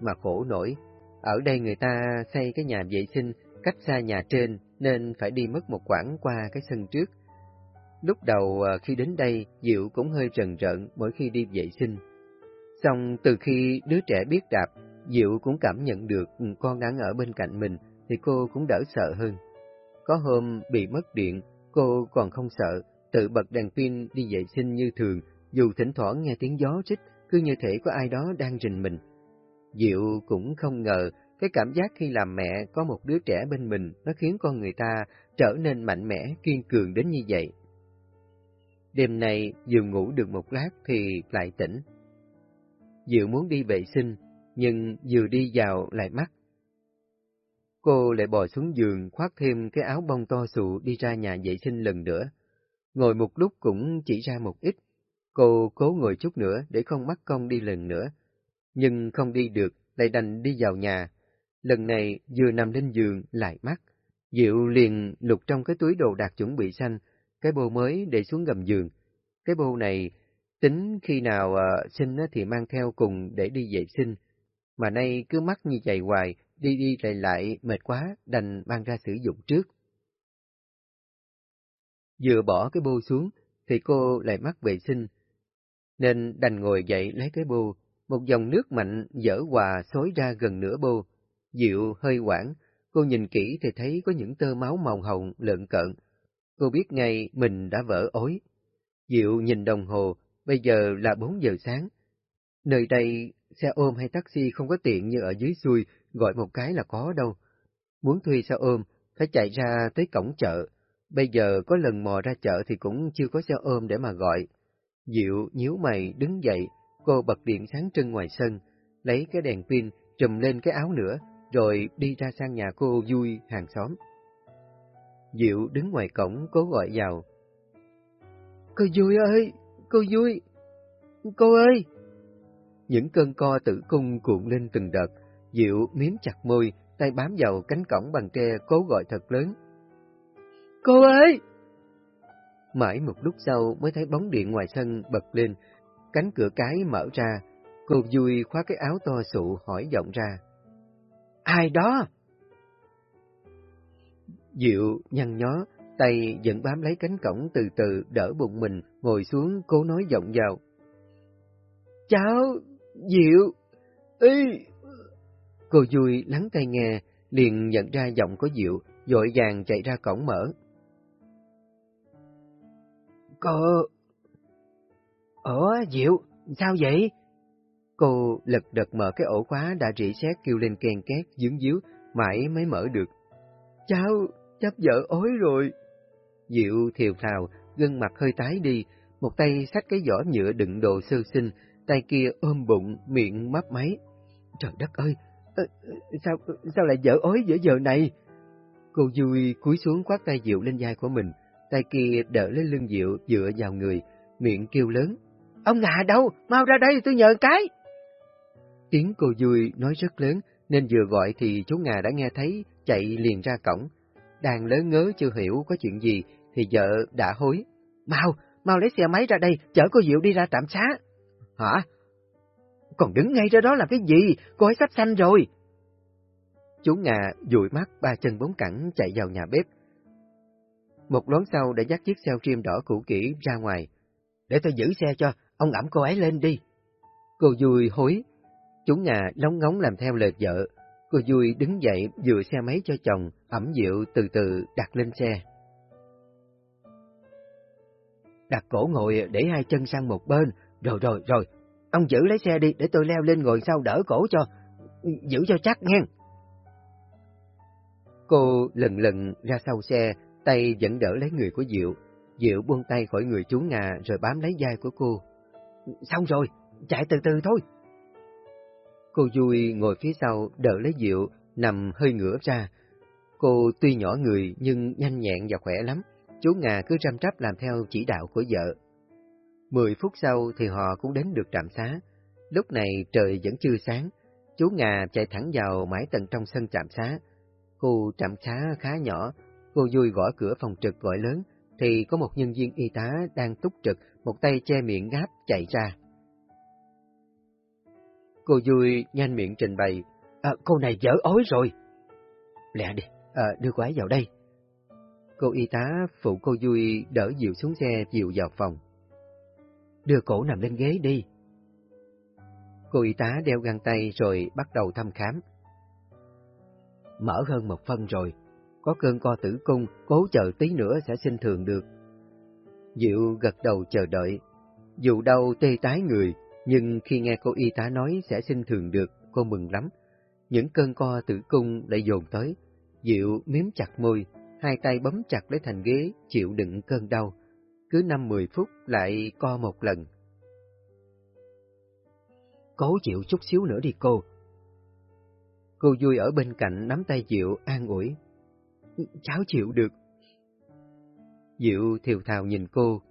Mà khổ nổi, ở đây người ta xây cái nhà vệ sinh cách xa nhà trên nên phải đi mất một quãng qua cái sân trước. Lúc đầu à, khi đến đây, Diệu cũng hơi trần rợn mỗi khi đi vệ sinh. Xong từ khi đứa trẻ biết đạp, Diệu cũng cảm nhận được ừ, con đang ở bên cạnh mình, thì cô cũng đỡ sợ hơn. Có hôm bị mất điện, cô còn không sợ, tự bật đèn pin đi vệ sinh như thường, dù thỉnh thoảng nghe tiếng gió rít, cứ như thể có ai đó đang rình mình. Diệu cũng không ngờ cái cảm giác khi làm mẹ có một đứa trẻ bên mình nó khiến con người ta trở nên mạnh mẽ, kiên cường đến như vậy. Đêm nay Diệu ngủ được một lát thì lại tỉnh. Diệu muốn đi vệ sinh, nhưng vừa đi vào lại mắc. Cô lại bò xuống giường khoác thêm cái áo bông to sụ đi ra nhà vệ sinh lần nữa. Ngồi một lúc cũng chỉ ra một ít. Cô cố ngồi chút nữa để không mắc công đi lần nữa. Nhưng không đi được, lại đành đi vào nhà. Lần này vừa nằm lên giường lại mắc. Diệu liền lục trong cái túi đồ đạc chuẩn bị xanh, cái bô mới để xuống gầm giường. Cái bô này tính khi nào uh, sinh thì mang theo cùng để đi vệ sinh, mà nay cứ mắc như vậy hoài, đi đi lại lại mệt quá, đành mang ra sử dụng trước. Vừa bỏ cái bô xuống, thì cô lại mắc vệ sinh, nên đành ngồi dậy lấy cái bô, một dòng nước mạnh dở hòa xối ra gần nửa bô. Diệu hơi quảng, cô nhìn kỹ thì thấy có những tơ máu màu hồng lợn cợn. Cô biết ngay mình đã vỡ ối. Diệu nhìn đồng hồ, bây giờ là 4 giờ sáng. Nơi đây, xe ôm hay taxi không có tiện như ở dưới xuôi, gọi một cái là có đâu. Muốn thuê xe ôm, phải chạy ra tới cổng chợ. Bây giờ có lần mò ra chợ thì cũng chưa có xe ôm để mà gọi. Diệu nhíu mày đứng dậy, cô bật điện sáng trưng ngoài sân, lấy cái đèn pin trùm lên cái áo nữa, rồi đi ra sang nhà cô vui hàng xóm. Diệu đứng ngoài cổng cố gọi vào. Cô vui ơi, cô vui, cô ơi! Những cơn co tử cung cuộn lên từng đợt, Diệu miếm chặt môi, tay bám vào cánh cổng bằng tre cố gọi thật lớn. Cô ơi! Mãi một lúc sau mới thấy bóng điện ngoài sân bật lên, cánh cửa cái mở ra, cô vui khoác cái áo to sụ hỏi giọng ra. Ai đó? Diệu nhăn nhó, tay vẫn bám lấy cánh cổng từ từ đỡ bụng mình, ngồi xuống cố nói giọng vào. Cháu, Diệu, ý... Cô vui lắng tai nghe, liền nhận ra giọng có Diệu, dội vàng chạy ra cổng mở. Cô... Ủa, Diệu, sao vậy? Cô lật đật mở cái ổ khóa đã rỉ sét kêu lên kèn két, dướng díu, mãi mới mở được. Cháu, chấp vợ ối rồi. Diệu thiều thào, gương mặt hơi tái đi, một tay xách cái giỏ nhựa đựng đồ sơ sinh, tay kia ôm bụng, miệng mấp máy. Trời đất ơi, sao sao lại dở ối giữa giờ này? Cô vui cúi xuống khoác tay Diệu lên vai của mình, tay kia đỡ lấy lưng Diệu dựa vào người, miệng kêu lớn. Ông ngà đâu, mau ra đây tôi nhờ cái. Tiếng cô vui nói rất lớn, nên vừa gọi thì chú Ngà đã nghe thấy, chạy liền ra cổng. Đang lớn ngớ chưa hiểu có chuyện gì, thì vợ đã hối. Mau, mau lấy xe máy ra đây, chở cô Diệu đi ra trạm xá. Hả? Còn đứng ngay ra đó làm cái gì? Cô ấy sắp xanh rồi. Chú Ngà dụi mắt ba chân bốn cẳng chạy vào nhà bếp. Một lón sau đã dắt chiếc xe rim đỏ cũ kỹ ra ngoài. Để tôi giữ xe cho, ông ẩm cô ấy lên đi. Cô vui hối. Chú Ngà lóng ngóng làm theo lời vợ. Cô vui đứng dậy dựa xe máy cho chồng, ẩm dịu từ từ đặt lên xe. Đặt cổ ngồi để hai chân sang một bên, rồi rồi rồi, ông giữ lấy xe đi để tôi leo lên ngồi sau đỡ cổ cho, ừ, giữ cho chắc nghe. Cô lần lần ra sau xe, tay vẫn đỡ lấy người của Diệu. Diệu buông tay khỏi người chú Ngà rồi bám lấy vai của cô. Ừ, xong rồi, chạy từ từ thôi. Cô vui ngồi phía sau đỡ lấy Diệu, nằm hơi ngửa ra. Cô tuy nhỏ người nhưng nhanh nhẹn và khỏe lắm. Chú Ngà cứ răm rắp làm theo chỉ đạo của vợ. Mười phút sau thì họ cũng đến được trạm xá. Lúc này trời vẫn chưa sáng. Chú Ngà chạy thẳng vào mái tầng trong sân trạm xá. Khu trạm xá khá nhỏ, cô vui gõ cửa phòng trực gọi lớn, thì có một nhân viên y tá đang túc trực, một tay che miệng ngáp chạy ra. Cô vui nhanh miệng trình bày, à, cô này dở ối rồi. Lẹ đi, à, đưa cô ấy vào đây. Cô y tá phụ cô vui đỡ Diệu xuống xe dịu vào phòng. Đưa cổ nằm lên ghế đi. Cô y tá đeo găng tay rồi bắt đầu thăm khám. Mở hơn một phân rồi, có cơn co tử cung, cố chờ tí nữa sẽ sinh thường được. Diệu gật đầu chờ đợi. Dù đau tê tái người, nhưng khi nghe cô y tá nói sẽ sinh thường được, cô mừng lắm. Những cơn co tử cung lại dồn tới. Diệu miếm chặt môi, hai tay bấm chặt lấy thành ghế, chịu đựng cơn đau. Cứ năm mười phút lại co một lần. Cố chịu chút xíu nữa đi cô. Cô vui ở bên cạnh nắm tay Diệu an ủi. Cháu chịu được. Diệu thiều thào nhìn cô.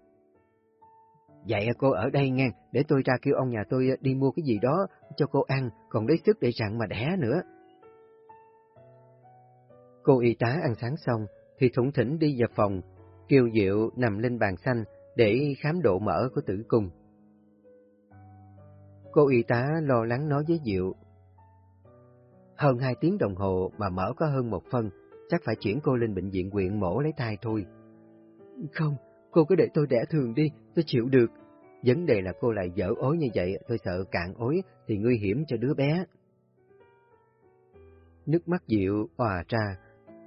Vậy cô ở đây ngang, để tôi ra kêu ông nhà tôi đi mua cái gì đó cho cô ăn, còn lấy sức để rặn mà đẻ nữa. Cô y tá ăn sáng xong, thì thủng thỉnh đi vào phòng, kêu Diệu nằm lên bàn xanh để khám độ mở của tử cung. Cô y tá lo lắng nói với Diệu. Hơn hai tiếng đồng hồ mà mở có hơn một phân, chắc phải chuyển cô lên bệnh viện quyện mổ lấy thai thôi. Không, cô cứ để tôi đẻ thường đi, tôi chịu được. Vấn đề là cô lại dở ối như vậy, tôi sợ cạn ối thì nguy hiểm cho đứa bé. Nước mắt Diệu hòa ra,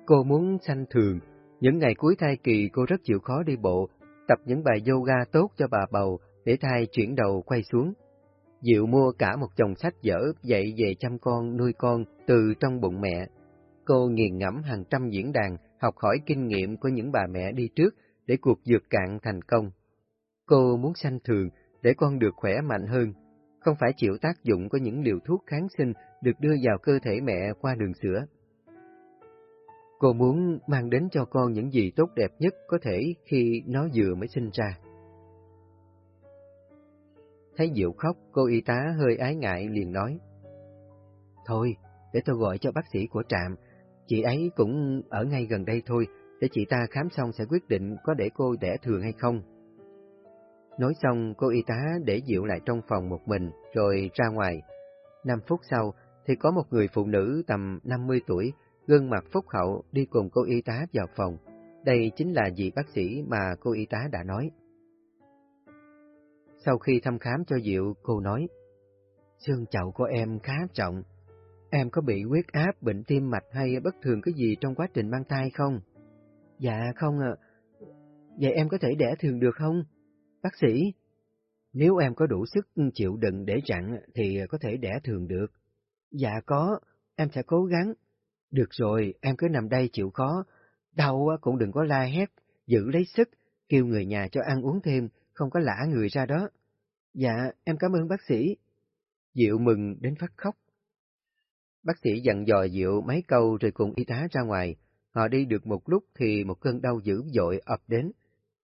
cô muốn sanh thường. Những ngày cuối thai kỳ cô rất chịu khó đi bộ, tập những bài yoga tốt cho bà bầu để thai chuyển đầu quay xuống. Diệu mua cả một chồng sách dở dạy về chăm con, nuôi con từ trong bụng mẹ. Cô nghiền ngẫm hàng trăm diễn đàn, học hỏi kinh nghiệm của những bà mẹ đi trước để cuộc dược cạn thành công. Cô muốn sanh thường để con được khỏe mạnh hơn, không phải chịu tác dụng của những liều thuốc kháng sinh được đưa vào cơ thể mẹ qua đường sữa. Cô muốn mang đến cho con những gì tốt đẹp nhất có thể khi nó vừa mới sinh ra. Thấy Diệu khóc, cô y tá hơi ái ngại liền nói. Thôi, để tôi gọi cho bác sĩ của trạm, chị ấy cũng ở ngay gần đây thôi, để chị ta khám xong sẽ quyết định có để cô đẻ thường hay không. Nói xong, cô y tá để Diệu lại trong phòng một mình, rồi ra ngoài. Năm phút sau, thì có một người phụ nữ tầm 50 tuổi, gương mặt phúc hậu đi cùng cô y tá vào phòng. Đây chính là vị bác sĩ mà cô y tá đã nói. Sau khi thăm khám cho Diệu, cô nói, Xương chậu của em khá trọng. Em có bị huyết áp, bệnh tim mạch hay bất thường cái gì trong quá trình mang thai không? Dạ không ạ. Vậy em có thể đẻ thường được không? Bác sĩ, nếu em có đủ sức chịu đựng để chặn thì có thể đẻ thường được. Dạ có, em sẽ cố gắng. Được rồi, em cứ nằm đây chịu khó. Đau cũng đừng có la hét, giữ lấy sức, kêu người nhà cho ăn uống thêm, không có lã người ra đó. Dạ, em cảm ơn bác sĩ. Diệu mừng đến phát khóc. Bác sĩ dặn dò Diệu mấy câu rồi cùng y tá ra ngoài. Họ đi được một lúc thì một cơn đau dữ dội ập đến.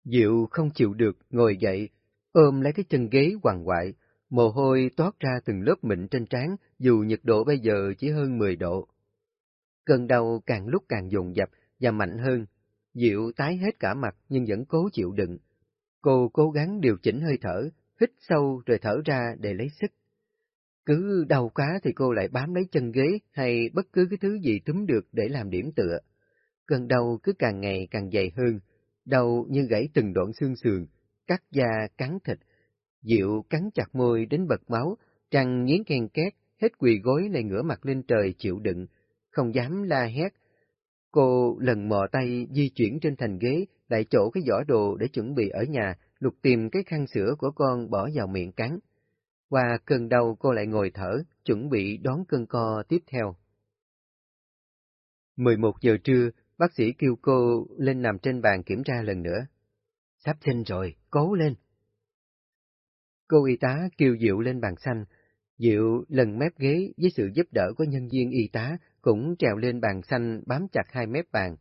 Diệu không chịu được, ngồi dậy, ôm lấy cái chân ghế hoàng hoại, mồ hôi toát ra từng lớp mịn trên trán dù nhiệt độ bây giờ chỉ hơn 10 độ. Cơn đau càng lúc càng dồn dập và mạnh hơn. Diệu tái hết cả mặt nhưng vẫn cố chịu đựng. Cô cố gắng điều chỉnh hơi thở, hít sâu rồi thở ra để lấy sức. Cứ đau quá thì cô lại bám lấy chân ghế hay bất cứ cái thứ gì túm được để làm điểm tựa. Cơn đau cứ càng ngày càng dày hơn, đau như gãy từng đoạn xương sườn, cắt da, cắn thịt. Diệu cắn chặt môi đến bật máu, trăng nghiến khen két, hết quỳ gối lại ngửa mặt lên trời chịu đựng, không dám la hét. Cô lần mò tay di chuyển trên thành ghế, lại chỗ cái giỏ đồ để chuẩn bị ở nhà, lục tìm cái khăn sữa của con bỏ vào miệng cắn. Qua cơn đau cô lại ngồi thở, chuẩn bị đón cơn co tiếp theo. 11 giờ trưa, bác sĩ kêu cô lên nằm trên bàn kiểm tra lần nữa. Sắp sinh rồi, cố lên. Cô y tá kêu Diệu lên bàn xanh. Diệu lần mép ghế với sự giúp đỡ của nhân viên y tá cũng trèo lên bàn xanh bám chặt hai mép bàn.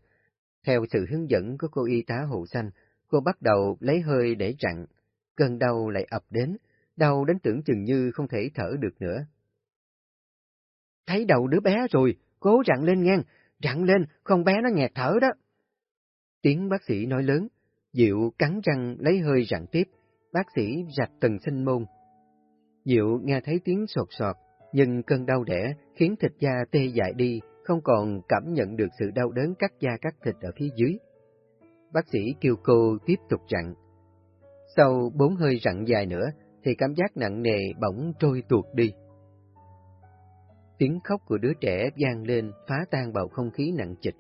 Theo sự hướng dẫn của cô y tá hộ xanh, cô bắt đầu lấy hơi để chặn. Cơn đau lại ập đến, đau đến tưởng chừng như không thể thở được nữa. Thấy đầu đứa bé rồi, cố rặn lên ngang, rặn lên, không bé nó nghẹt thở đó. Tiếng bác sĩ nói lớn, Diệu cắn răng lấy hơi rặn tiếp, bác sĩ rạch từng sinh môn. Diệu nghe thấy tiếng sột sọt, nhưng cơn đau đẻ khiến thịt da tê dại đi, không còn cảm nhận được sự đau đớn cắt da cắt thịt ở phía dưới. bác sĩ kêu cô tiếp tục rặn. Sau bốn hơi rặn dài nữa, thì cảm giác nặng nề bỗng trôi tuột đi. Tiếng khóc của đứa trẻ vang lên phá tan bầu không khí nặng trịch.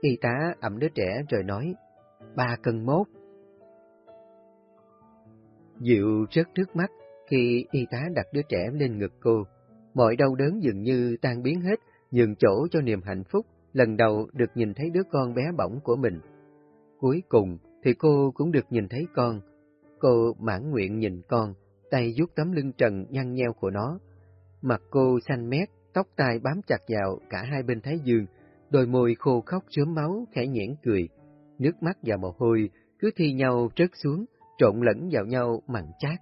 Y tá ẩm đứa trẻ rồi nói, ba cân mốt. Diệu rớt nước mắt khi y tá đặt đứa trẻ lên ngực cô. Mọi đau đớn dường như tan biến hết, nhường chỗ cho niềm hạnh phúc, lần đầu được nhìn thấy đứa con bé bỏng của mình. Cuối cùng thì cô cũng được nhìn thấy con. Cô mãn nguyện nhìn con, tay vuốt tấm lưng trần nhăn nheo của nó. Mặt cô xanh mét, tóc tai bám chặt vào cả hai bên thái dương, đôi môi khô khóc chớm máu, khẽ nhẽn cười. Nước mắt và mồ hôi cứ thi nhau trớt xuống, trộn lẫn vào nhau mặn chát.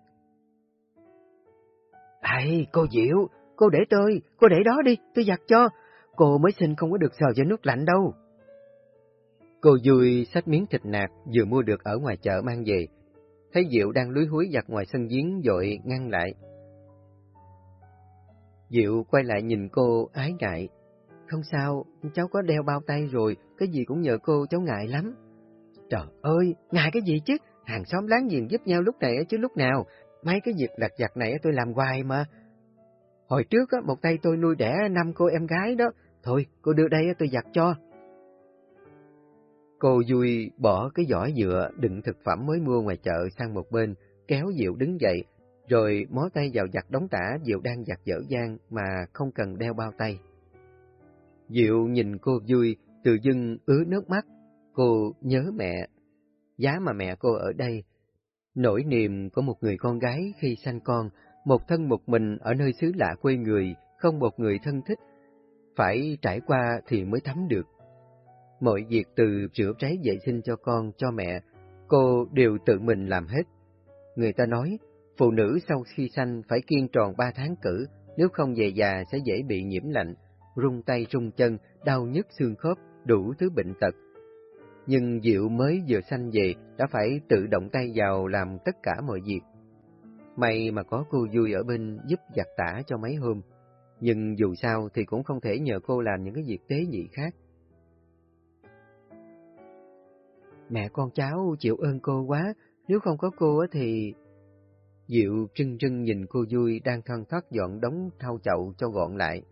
Ây, cô Diệu, cô để tôi, cô để đó đi, tôi giặt cho. Cô mới sinh không có được sờ vào nước lạnh đâu. Cô vui xách miếng thịt nạc vừa mua được ở ngoài chợ mang về. Thấy Diệu đang lúi húi giặt ngoài sân giếng dội ngăn lại. Diệu quay lại nhìn cô ái ngại. Không sao, cháu có đeo bao tay rồi, cái gì cũng nhờ cô, cháu ngại lắm. Trời ơi, ngại cái gì chứ, hàng xóm láng giềng giúp nhau lúc này chứ lúc nào, mấy cái việc lặt vặt này tôi làm hoài mà. Hồi trước một tay tôi nuôi đẻ năm cô em gái đó, thôi cô đưa đây tôi giặt cho. Cô vui bỏ cái giỏ dựa đựng thực phẩm mới mua ngoài chợ sang một bên, kéo Diệu đứng dậy, rồi mó tay vào giặt đóng tả Diệu đang giặt dở dang mà không cần đeo bao tay. Diệu nhìn cô vui, từ dưng ứa nước mắt, cô nhớ mẹ. Giá mà mẹ cô ở đây, nỗi niềm của một người con gái khi sanh con, một thân một mình ở nơi xứ lạ quê người, không một người thân thích, phải trải qua thì mới thấm được. Mọi việc từ rửa ráy vệ sinh cho con, cho mẹ, cô đều tự mình làm hết. Người ta nói, phụ nữ sau khi sanh phải kiên tròn ba tháng cử, nếu không về già sẽ dễ bị nhiễm lạnh, rung tay rung chân, đau nhức xương khớp, đủ thứ bệnh tật. Nhưng Diệu mới vừa sanh về đã phải tự động tay vào làm tất cả mọi việc. May mà có cô vui ở bên giúp giặt tả cho mấy hôm, nhưng dù sao thì cũng không thể nhờ cô làm những cái việc tế nhị khác. Mẹ con cháu chịu ơn cô quá, nếu không có cô thì... Diệu trưng trưng nhìn cô vui đang thoăn thoát dọn đống thau chậu cho gọn lại.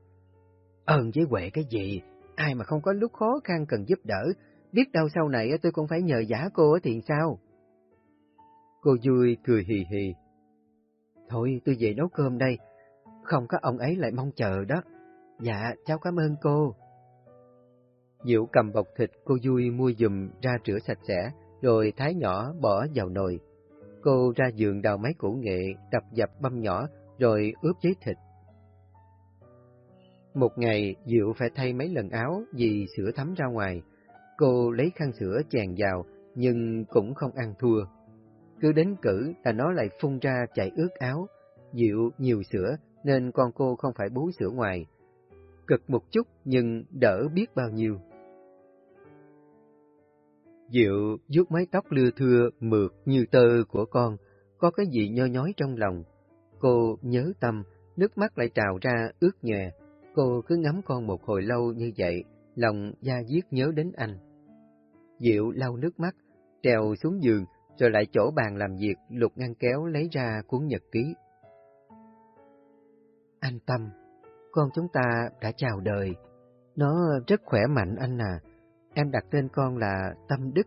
Ơn với Huệ cái gì? Ai mà không có lúc khó khăn cần giúp đỡ, biết đâu sau này tôi cũng phải nhờ giả cô thì sao? Cô vui cười hì hì. Thôi tôi về nấu cơm đây, không có ông ấy lại mong chờ đó. Dạ, cháu cảm ơn cô. Diệu cầm bọc thịt cô vui mua dùm ra rửa sạch sẽ, rồi thái nhỏ bỏ vào nồi. Cô ra giường đào máy củ nghệ, đập dập băm nhỏ, rồi ướp giấy thịt. Một ngày, Diệu phải thay mấy lần áo vì sữa thấm ra ngoài. Cô lấy khăn sữa chèn vào, nhưng cũng không ăn thua. Cứ đến cử là nó lại phun ra chảy ướt áo. Diệu nhiều sữa nên con cô không phải bú sữa ngoài. Cực một chút nhưng đỡ biết bao nhiêu. Diệu vuốt mái tóc lưa thưa, mượt như tơ của con, có cái gì nhói nhói trong lòng. Cô nhớ tâm, nước mắt lại trào ra ướt nhòe. Cô cứ ngắm con một hồi lâu như vậy, lòng da diết nhớ đến anh. Diệu lau nước mắt, trèo xuống giường, rồi lại chỗ bàn làm việc, lục ngăn kéo lấy ra cuốn nhật ký. Anh Tâm, con chúng ta đã chào đời. Nó rất khỏe mạnh anh à. Em đặt tên con là Tâm Đức,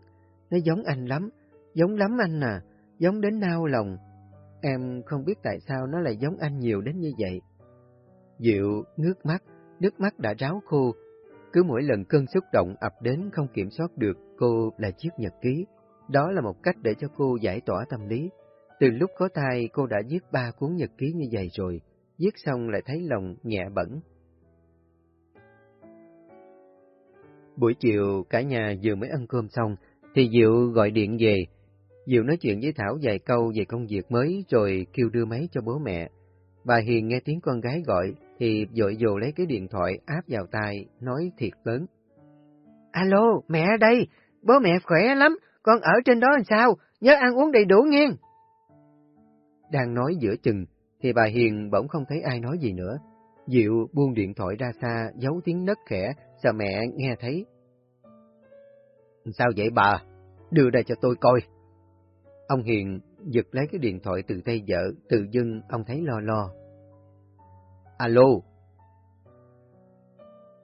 nó giống anh lắm, giống lắm anh à, giống đến nao lòng. Em không biết tại sao nó lại giống anh nhiều đến như vậy. Diệu ngước mắt, nước mắt đã ráo khô. Cứ mỗi lần cơn xúc động ập đến không kiểm soát được, cô lại chiếc nhật ký. Đó là một cách để cho cô giải tỏa tâm lý. Từ lúc có thai, cô đã viết ba cuốn nhật ký như vậy rồi. Viết xong lại thấy lòng nhẹ bẩn. Buổi chiều, cả nhà vừa mới ăn cơm xong, thì Diệu gọi điện về. Diệu nói chuyện với Thảo vài câu về công việc mới rồi kêu đưa máy cho bố mẹ. Bà Hiền nghe tiếng con gái gọi thì dội dồ lấy cái điện thoại áp vào tai, nói thiệt lớn. Alo, mẹ đây, bố mẹ khỏe lắm, con ở trên đó làm sao, nhớ ăn uống đầy đủ nghiêng. Đang nói giữa chừng, thì bà Hiền bỗng không thấy ai nói gì nữa. Diệu buông điện thoại ra xa, giấu tiếng nấc khẽ, sợ mẹ nghe thấy. Sao vậy bà? đưa đây cho tôi coi. Ông Hiền giật lấy cái điện thoại từ tay vợ, tự dưng ông thấy lo lo. Alo.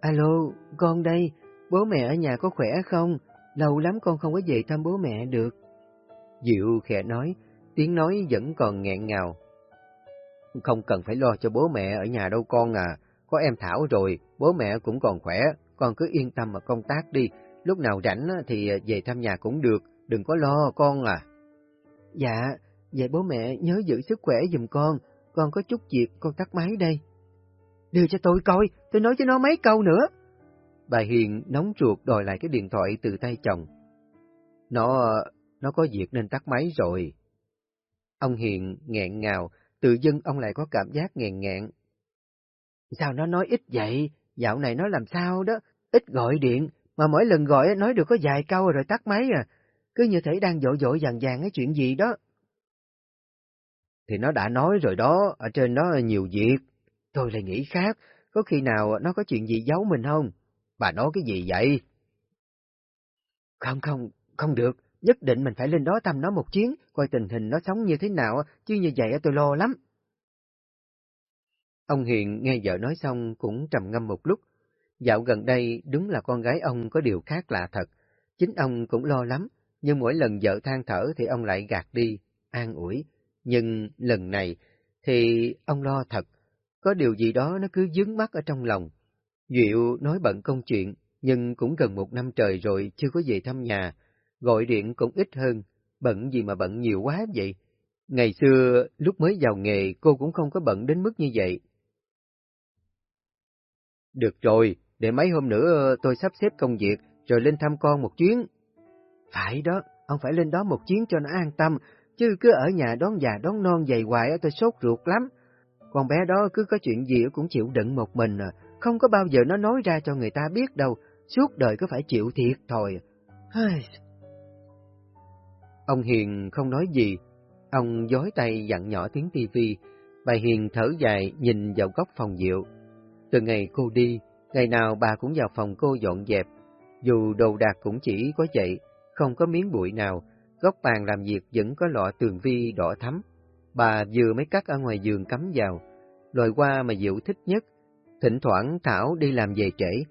Alo, con đây, bố mẹ ở nhà có khỏe không? Lâu lắm con không có về thăm bố mẹ được. Diệu khẽ nói, tiếng nói vẫn còn nghẹn ngào. Không cần phải lo cho bố mẹ ở nhà đâu con à, có em Thảo rồi, bố mẹ cũng còn khỏe, con cứ yên tâm mà công tác đi, lúc nào rảnh thì về thăm nhà cũng được, đừng có lo con à. Dạ, vậy bố mẹ nhớ giữ sức khỏe giùm con, con có chút việc con tắt máy đây. Đưa cho tôi coi, tôi nói cho nó mấy câu nữa. Bà Hiền nóng ruột đòi lại cái điện thoại từ tay chồng. Nó, nó có việc nên tắt máy rồi. Ông Hiền nghẹn ngào, tự dưng ông lại có cảm giác nghẹn nghẹn. Sao nó nói ít vậy? Dạo này nó làm sao đó? Ít gọi điện, mà mỗi lần gọi nói được có vài câu rồi tắt máy à. Cứ như thể đang dội dội vàng vàng cái chuyện gì đó. Thì nó đã nói rồi đó, ở trên đó nhiều việc. Tôi lại nghĩ khác, có khi nào nó có chuyện gì giấu mình không? Bà nói cái gì vậy? Không không, không được, nhất định mình phải lên đó thăm nó một chuyến, coi tình hình nó sống như thế nào, chứ như vậy tôi lo lắm. Ông Hiền nghe vợ nói xong cũng trầm ngâm một lúc. Dạo gần đây đúng là con gái ông có điều khác lạ thật. Chính ông cũng lo lắm, nhưng mỗi lần vợ than thở thì ông lại gạt đi, an ủi. Nhưng lần này thì ông lo thật, có điều gì đó nó cứ dướng mắt ở trong lòng. Diệu nói bận công chuyện, nhưng cũng gần một năm trời rồi chưa có về thăm nhà, gọi điện cũng ít hơn, bận gì mà bận nhiều quá vậy. Ngày xưa, lúc mới vào nghề, cô cũng không có bận đến mức như vậy. Được rồi, để mấy hôm nữa tôi sắp xếp công việc, rồi lên thăm con một chuyến. Phải đó, ông phải lên đó một chuyến cho nó an tâm, chứ cứ ở nhà đón già đón non dày hoài tôi sốt ruột lắm. Con bé đó cứ có chuyện gì cũng chịu đựng một mình à, không có bao giờ nó nói ra cho người ta biết đâu, suốt đời cứ phải chịu thiệt thôi. Ông Hiền không nói gì, ông giói tay dặn nhỏ tiếng tivi, bà Hiền thở dài nhìn vào góc phòng Diệu. Từ ngày cô đi, ngày nào bà cũng vào phòng cô dọn dẹp, dù đồ đạc cũng chỉ có vậy, không có miếng bụi nào, góc bàn làm việc vẫn có lọ tường vi đỏ thắm. Bà vừa mới cắt ở ngoài giường cắm vào, loài hoa mà Diệu thích nhất. Thỉnh thoảng Thảo đi làm về trễ,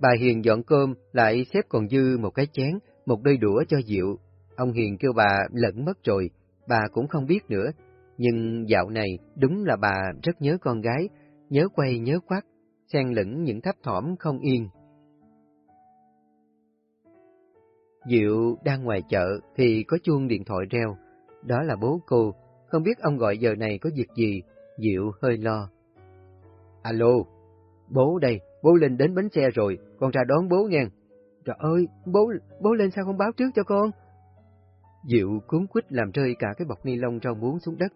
bà Hiền dọn cơm lại xếp còn dư một cái chén, một đôi đũa cho Diệu. Ông Hiền kêu bà lẫn mất rồi, bà cũng không biết nữa. Nhưng dạo này đúng là bà rất nhớ con gái, nhớ quay nhớ quát, xen lẫn những thấp thỏm không yên. Diệu đang ngoài chợ thì có chuông điện thoại reo, đó là bố cô, không biết ông gọi giờ này có việc gì, Diệu hơi lo. Alo, bố đây, bố Linh đến bến xe rồi, con ra đón bố nghe. Trời ơi, bố bố lên sao không báo trước cho con? Diệu cuốn quýt làm rơi cả cái bọc ni lông rau muống xuống đất.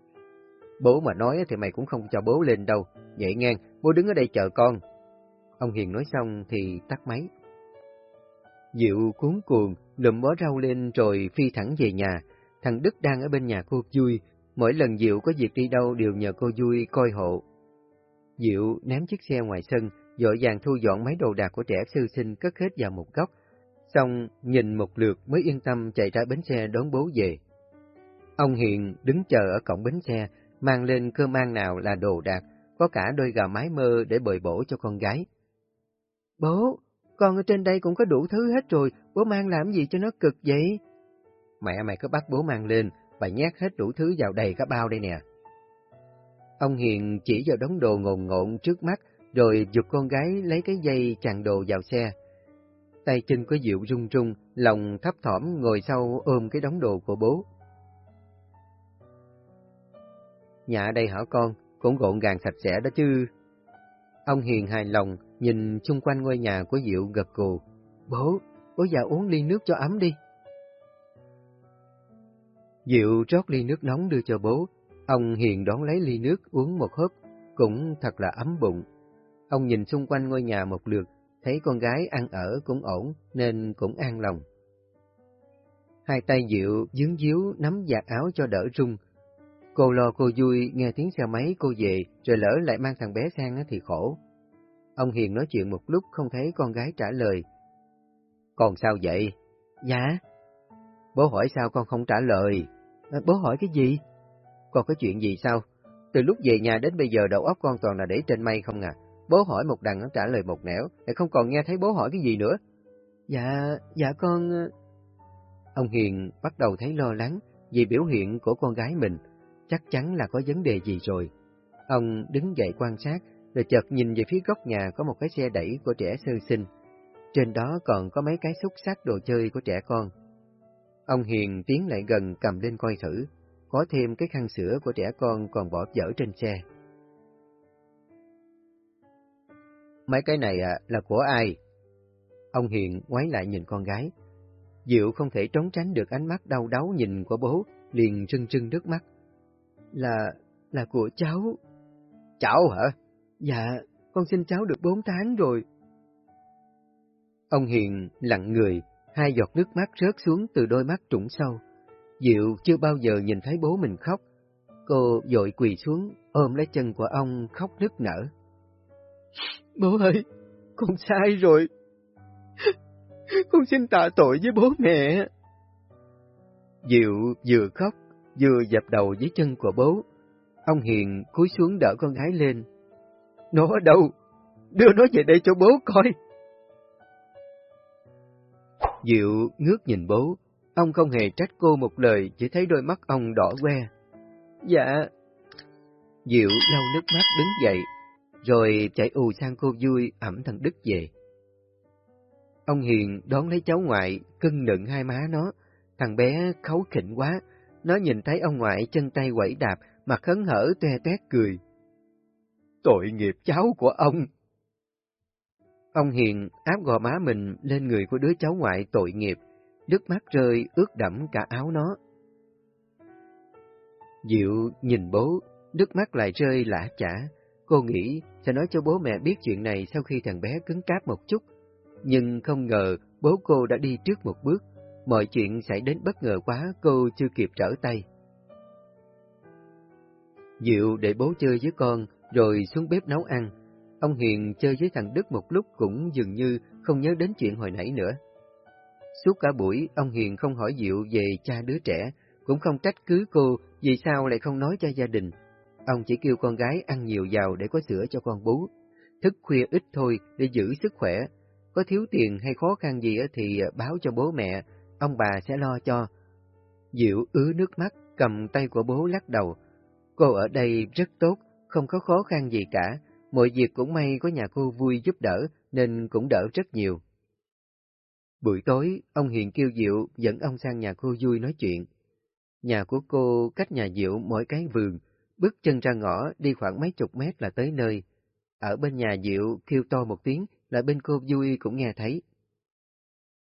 Bố mà nói thì mày cũng không cho bố lên đâu, vậy ngang, bố đứng ở đây chờ con. Ông Hiền nói xong thì tắt máy. Diệu cuốn cuồng, lụm bó rau lên rồi phi thẳng về nhà. Thằng Đức đang ở bên nhà cô vui, mỗi lần Diệu có việc đi đâu đều nhờ cô vui coi hộ. Diệu ném chiếc xe ngoài sân, dội vàng thu dọn mấy đồ đạc của trẻ sư sinh cất hết vào một góc, xong nhìn một lượt mới yên tâm chạy ra bến xe đón bố về. Ông Hiền đứng chờ ở cổng bến xe, mang lên cơ mang nào là đồ đạc, có cả đôi gà mái mơ để bồi bổ cho con gái. Bố, con ở trên đây cũng có đủ thứ hết rồi, bố mang làm gì cho nó cực vậy? Mẹ mày cứ bắt bố mang lên, và nhét hết đủ thứ vào đầy cả bao đây nè. Ông Hiền chỉ vào đống đồ ngồn ngộn trước mắt, rồi giục con gái lấy cái dây chặn đồ vào xe. Tay chân có dịu rung rung, lòng thấp thỏm ngồi sau ôm cái đống đồ của bố. Nhà đây hả con, cũng gọn gàng sạch sẽ đó chứ. Ông Hiền hài lòng, nhìn chung quanh ngôi nhà của Diệu gật gù. Bố, bố già uống ly nước cho ấm đi. Diệu rót ly nước nóng đưa cho bố. Ông Hiền đón lấy ly nước uống một hớp, cũng thật là ấm bụng. Ông nhìn xung quanh ngôi nhà một lượt, thấy con gái ăn ở cũng ổn nên cũng an lòng. Hai tay Diệu dướng díu nắm giặt áo cho đỡ rung. Cô lo cô vui nghe tiếng xe máy cô về rồi lỡ lại mang thằng bé sang thì khổ. Ông Hiền nói chuyện một lúc không thấy con gái trả lời. Còn sao vậy? Dạ. Bố hỏi sao con không trả lời? À, bố hỏi cái gì? Còn có chuyện gì sao? Từ lúc về nhà đến bây giờ đầu óc con toàn là để trên mây không à. Bố hỏi một đằng nó trả lời một nẻo, lại không còn nghe thấy bố hỏi cái gì nữa. Dạ, dạ con... Ờ, Ông Hiền bắt đầu thấy lo lắng vì biểu hiện của con gái mình, chắc chắn là có vấn đề gì rồi. Ông đứng dậy quan sát, rồi chợt nhìn về phía góc nhà có một cái xe đẩy của trẻ sơ sinh. Trên đó còn có mấy cái xúc xắc đồ chơi của trẻ con. Ông Hiền tiến lại gần cầm lên coi thử, có thêm cái khăn sữa của trẻ con còn bỏ dở trên xe. Mấy cái này à, là của ai? Ông Hiền ngoái lại nhìn con gái. Diệu không thể trốn tránh được ánh mắt đau đớn nhìn của bố, liền rưng rưng nước mắt. Là, là của cháu. Cháu hả? Dạ, con xin cháu được bốn tháng rồi. Ông Hiền lặng người, hai giọt nước mắt rớt xuống từ đôi mắt trũng sâu. Diệu chưa bao giờ nhìn thấy bố mình khóc. Cô dội quỳ xuống, ôm lấy chân của ông khóc nức nở. Bố ơi, con sai rồi. Con xin tạ tội với bố mẹ. Diệu vừa khóc, vừa dập đầu dưới chân của bố. Ông Hiền cúi xuống đỡ con gái lên. Nó ở đâu? Đưa nó về đây cho bố coi. Diệu ngước nhìn bố, ông không hề trách cô một lời, chỉ thấy đôi mắt ông đỏ que. Dạ. Diệu lau nước mắt đứng dậy, rồi chạy ù sang cô vui ẩm thằng Đức về. Ông Hiền đón lấy cháu ngoại, cưng nựng hai má nó, thằng bé khấu khỉnh quá, nó nhìn thấy ông ngoại chân tay quẩy đạp, mặt khấn hở te tét cười. Tội nghiệp cháu của ông! Ông Hiền áp gò má mình lên người của đứa cháu ngoại tội nghiệp, nước mắt rơi ướt đẫm cả áo nó. Diệu nhìn bố, nước mắt lại rơi lã chả. Cô nghĩ sẽ nói cho bố mẹ biết chuyện này sau khi thằng bé cứng cáp một chút. Nhưng không ngờ bố cô đã đi trước một bước. Mọi chuyện xảy đến bất ngờ quá, cô chưa kịp trở tay. Diệu để bố chơi với con, rồi xuống bếp nấu ăn. Ông Hiền chơi với thằng Đức một lúc cũng dường như không nhớ đến chuyện hồi nãy nữa. Suốt cả buổi, ông Hiền không hỏi Diệu về cha đứa trẻ, cũng không trách cứ cô vì sao lại không nói cho gia đình. Ông chỉ kêu con gái ăn nhiều vào để có sữa cho con bú. Thức khuya ít thôi để giữ sức khỏe. Có thiếu tiền hay khó khăn gì thì báo cho bố mẹ, ông bà sẽ lo cho. Diệu ứa nước mắt, cầm tay của bố lắc đầu. Cô ở đây rất tốt, không có khó khăn gì cả. Mọi việc cũng may có nhà cô vui giúp đỡ, nên cũng đỡ rất nhiều. Buổi tối, ông Hiền kêu Diệu dẫn ông sang nhà cô vui nói chuyện. Nhà của cô cách nhà Diệu mỗi cái vườn, bước chân ra ngõ đi khoảng mấy chục mét là tới nơi. Ở bên nhà Diệu kêu to một tiếng là bên cô vui cũng nghe thấy.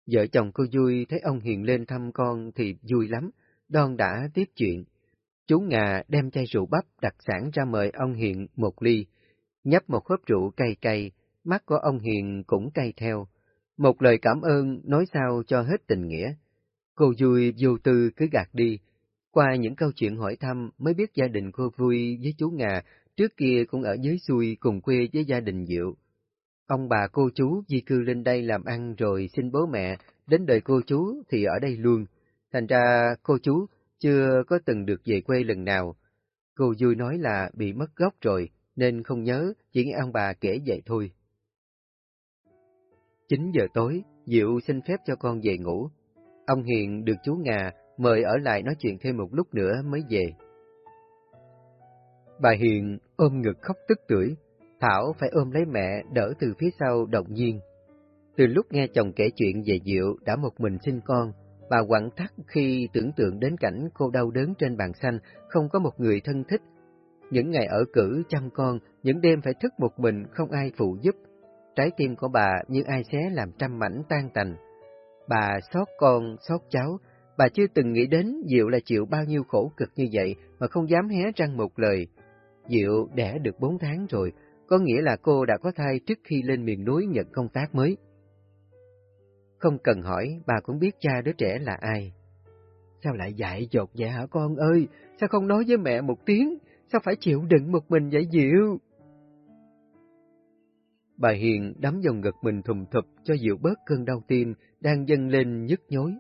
Vợ chồng cô vui thấy ông Hiền lên thăm con thì vui lắm, đon đã tiếp chuyện. Chú Ngà đem chai rượu bắp đặc sản ra mời ông Hiền một ly, nhấp một hớp rượu cay cay, mắt của ông Hiền cũng cay theo. Một lời cảm ơn nói sao cho hết tình nghĩa. Cô vui vô tư cứ gạt đi. Qua những câu chuyện hỏi thăm mới biết gia đình cô vui với chú Ngà, trước kia cũng ở dưới xuôi cùng quê với gia đình Diệu. Ông bà cô chú di cư lên đây làm ăn rồi xin bố mẹ, đến đời cô chú thì ở đây luôn. Thành ra cô chú chưa có từng được về quê lần nào. Cô vui nói là bị mất gốc rồi, nên không nhớ, chỉ nghe ông bà kể vậy thôi. 9 giờ tối, Diệu xin phép cho con về ngủ. Ông Hiền được chú Ngà mời ở lại nói chuyện thêm một lúc nữa mới về. Bà Hiền ôm ngực khóc tức tưởi, Thảo phải ôm lấy mẹ đỡ từ phía sau động viên. Từ lúc nghe chồng kể chuyện về Diệu đã một mình sinh con, bà quặn thắt khi tưởng tượng đến cảnh cô đau đớn trên bàn xanh, không có một người thân thích. Những ngày ở cử chăm con, những đêm phải thức một mình không ai phụ giúp. Trái tim của bà như ai xé làm trăm mảnh tan tành. Bà xót con, xót cháu, bà chưa từng nghĩ đến Diệu là chịu bao nhiêu khổ cực như vậy mà không dám hé răng một lời. Diệu đẻ được bốn tháng rồi, có nghĩa là cô đã có thai trước khi lên miền núi nhận công tác mới. Không cần hỏi, bà cũng biết cha đứa trẻ là ai. Sao lại dại dột vậy hả con ơi? Sao không nói với mẹ một tiếng? Sao phải chịu đựng một mình vậy Diệu? Bà Hiền đắm vào ngực mình thùng thụp cho Diệu bớt cơn đau tim đang dâng lên nhức nhối.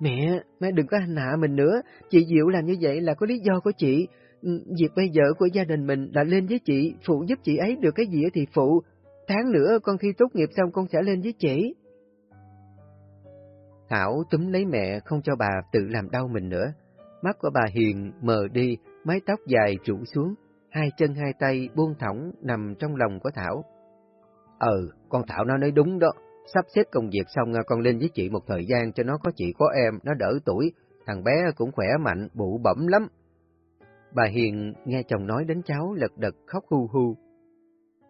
Mẹ, mẹ đừng có hành hạ mình nữa, chị Diệu làm như vậy là có lý do của chị. Ừ, việc bây giờ của gia đình mình là lên với chị, phụ giúp chị ấy được cái gì thì phụ. Tháng nữa con khi tốt nghiệp xong con sẽ lên với chị. Thảo túm lấy mẹ không cho bà tự làm đau mình nữa. Mắt của bà Hiền mờ đi, mái tóc dài rủ xuống, hai chân hai tay buông thõng nằm trong lòng của Thảo. Ừ, con Thảo nó nói đúng đó. Sắp xếp công việc xong con lên với chị một thời gian cho nó có chị có em, nó đỡ tuổi. Thằng bé cũng khỏe mạnh, bụ bẩm lắm. Bà Hiền nghe chồng nói đến cháu lật đật khóc hu hu.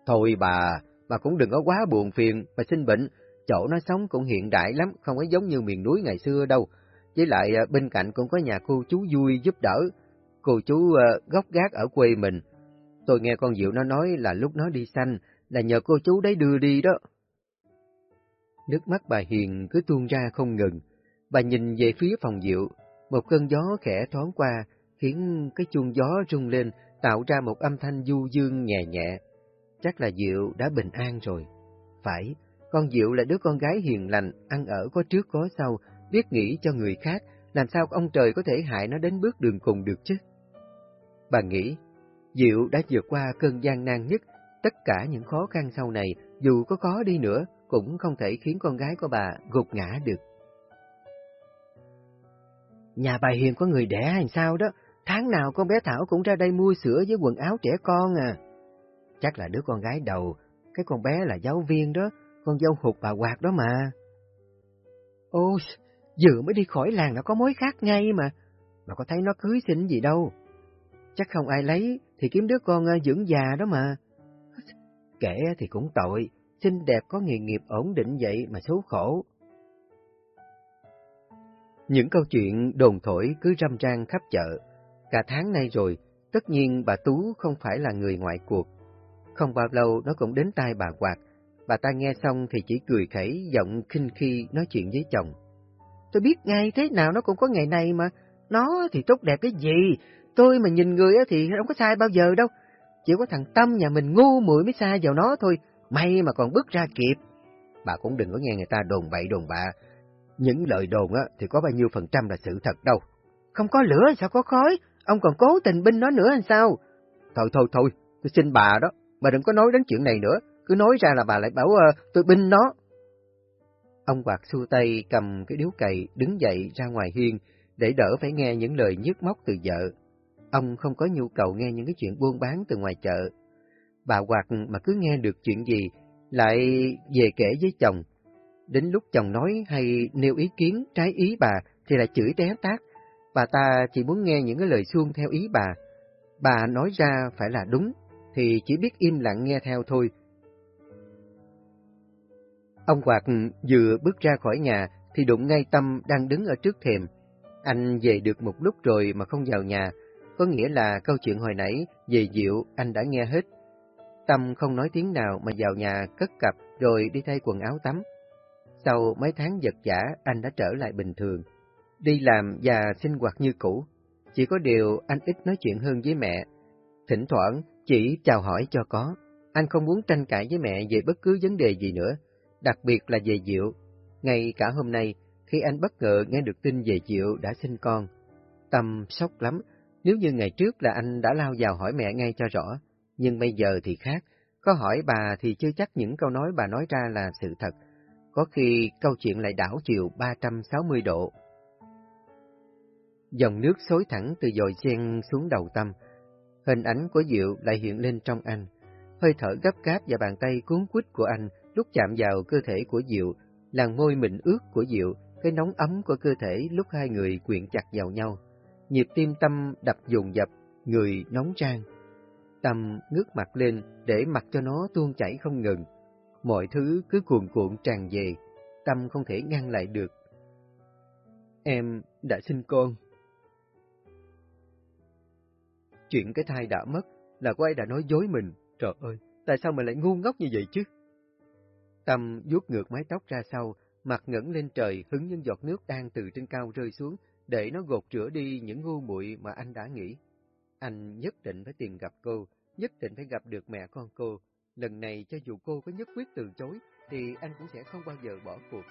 Thôi bà, bà cũng đừng có quá buồn phiền, bà sinh bệnh, chỗ nó sống cũng hiện đại lắm, không có giống như miền núi ngày xưa đâu. Với lại à, bên cạnh cũng có nhà cô chú vui giúp đỡ, cô chú à, gốc gác ở quê mình. Tôi nghe con Diệu nó nói là lúc nó đi sanh là nhờ cô chú đấy đưa đi đó. Nước mắt bà Hiền cứ tuôn ra không ngừng. Bà nhìn về phía phòng Diệu, một cơn gió khẽ thoáng qua, khiến cái chuông gió rung lên, tạo ra một âm thanh du dương nhẹ nhẹ. Chắc là Diệu đã bình an rồi. Phải, con Diệu là đứa con gái hiền lành, ăn ở có trước có sau, biết nghĩ cho người khác, làm sao ông trời có thể hại nó đến bước đường cùng được chứ? Bà nghĩ, Diệu đã vượt qua cơn gian nan nhất, tất cả những khó khăn sau này, dù có khó đi nữa, cũng không thể khiến con gái của bà gục ngã được. Nhà bà Hiền có người đẻ hay sao đó, tháng nào con bé Thảo cũng ra đây mua sữa với quần áo trẻ con à. Chắc là đứa con gái đầu, cái con bé là giáo viên đó, con dâu hụt bà quạt đó mà. Ôi, vừa mới đi khỏi làng đã có mối khác ngay mà, mà có thấy nó cưới xin gì đâu. Chắc không ai lấy thì kiếm đứa con à, dưỡng già đó mà. Kể thì cũng tội, xinh đẹp có nghề nghiệp ổn định vậy mà số khổ. Những câu chuyện đồn thổi cứ râm ran khắp chợ. Cả tháng nay rồi, tất nhiên bà Tú không phải là người ngoại cuộc. Không bao lâu nó cũng đến tai bà Quạt. Bà ta nghe xong thì chỉ cười khẩy, giọng khinh khi nói chuyện với chồng. Tôi biết ngay thế nào nó cũng có ngày này mà. Nó thì tốt đẹp cái gì? Tôi mà nhìn người thì không có sai bao giờ đâu. Chỉ có thằng Tâm nhà mình ngu muội mới xa vào nó thôi. May mà còn bước ra kịp. Bà cũng đừng có nghe người ta đồn bậy đồn bạ. Những lời đồn á thì có bao nhiêu phần trăm là sự thật đâu. Không có lửa sao có khói, ông còn cố tình binh nó nữa hay sao? Thôi thôi thôi, tôi xin bà đó, bà đừng có nói đến chuyện này nữa, cứ nói ra là bà lại bảo uh, tôi binh nó. Ông quạt xu tay cầm cái điếu cày đứng dậy ra ngoài hiên để đỡ phải nghe những lời nhức móc từ vợ. Ông không có nhu cầu nghe những cái chuyện buôn bán từ ngoài chợ. Bà quạt mà cứ nghe được chuyện gì lại về kể với chồng Đến lúc chồng nói hay nêu ý kiến trái ý bà thì lại chửi té tác, Bà ta chỉ muốn nghe những cái lời suông theo ý bà. Bà nói ra phải là đúng, thì chỉ biết im lặng nghe theo thôi. Ông Quạt vừa bước ra khỏi nhà thì đụng ngay Tâm đang đứng ở trước thềm. Anh về được một lúc rồi mà không vào nhà, có nghĩa là câu chuyện hồi nãy về Diệu anh đã nghe hết. Tâm không nói tiếng nào mà vào nhà cất cặp rồi đi thay quần áo tắm. Sau mấy tháng giật giả, anh đã trở lại bình thường. Đi làm và sinh hoạt như cũ. Chỉ có điều anh ít nói chuyện hơn với mẹ. Thỉnh thoảng chỉ chào hỏi cho có. Anh không muốn tranh cãi với mẹ về bất cứ vấn đề gì nữa, đặc biệt là về Diệu. Ngay cả hôm nay, khi anh bất ngờ nghe được tin về Diệu đã sinh con, Tâm sốc lắm. Nếu như ngày trước là anh đã lao vào hỏi mẹ ngay cho rõ, nhưng bây giờ thì khác. Có hỏi bà thì chưa chắc những câu nói bà nói ra là sự thật có khi câu chuyện lại đảo chiều 360 độ. Dòng nước xối thẳng từ dòi sen xuống đầu tâm, hình ảnh của Diệu lại hiện lên trong anh. Hơi thở gấp gáp và bàn tay cuốn quýt của anh lúc chạm vào cơ thể của Diệu, làn môi mịn ướt của Diệu, cái nóng ấm của cơ thể lúc hai người quyện chặt vào nhau. Nhịp tim tâm đập dồn dập, người nóng trang. Tâm ngước mặt lên để mặc cho nó tuôn chảy không ngừng mọi thứ cứ cuồn cuộn tràn về, tâm không thể ngăn lại được. Em đã sinh con. Chuyện cái thai đã mất là cô ấy đã nói dối mình. Trời ơi, tại sao mình lại ngu ngốc như vậy chứ? Tâm vuốt ngược mái tóc ra sau, mặt ngẩng lên trời hứng những giọt nước đang từ trên cao rơi xuống, để nó gột rửa đi những ngu muội mà anh đã nghĩ. Anh nhất định phải tìm gặp cô, nhất định phải gặp được mẹ con cô, Lần này cho dù cô có nhất quyết từ chối, thì anh cũng sẽ không bao giờ bỏ cuộc.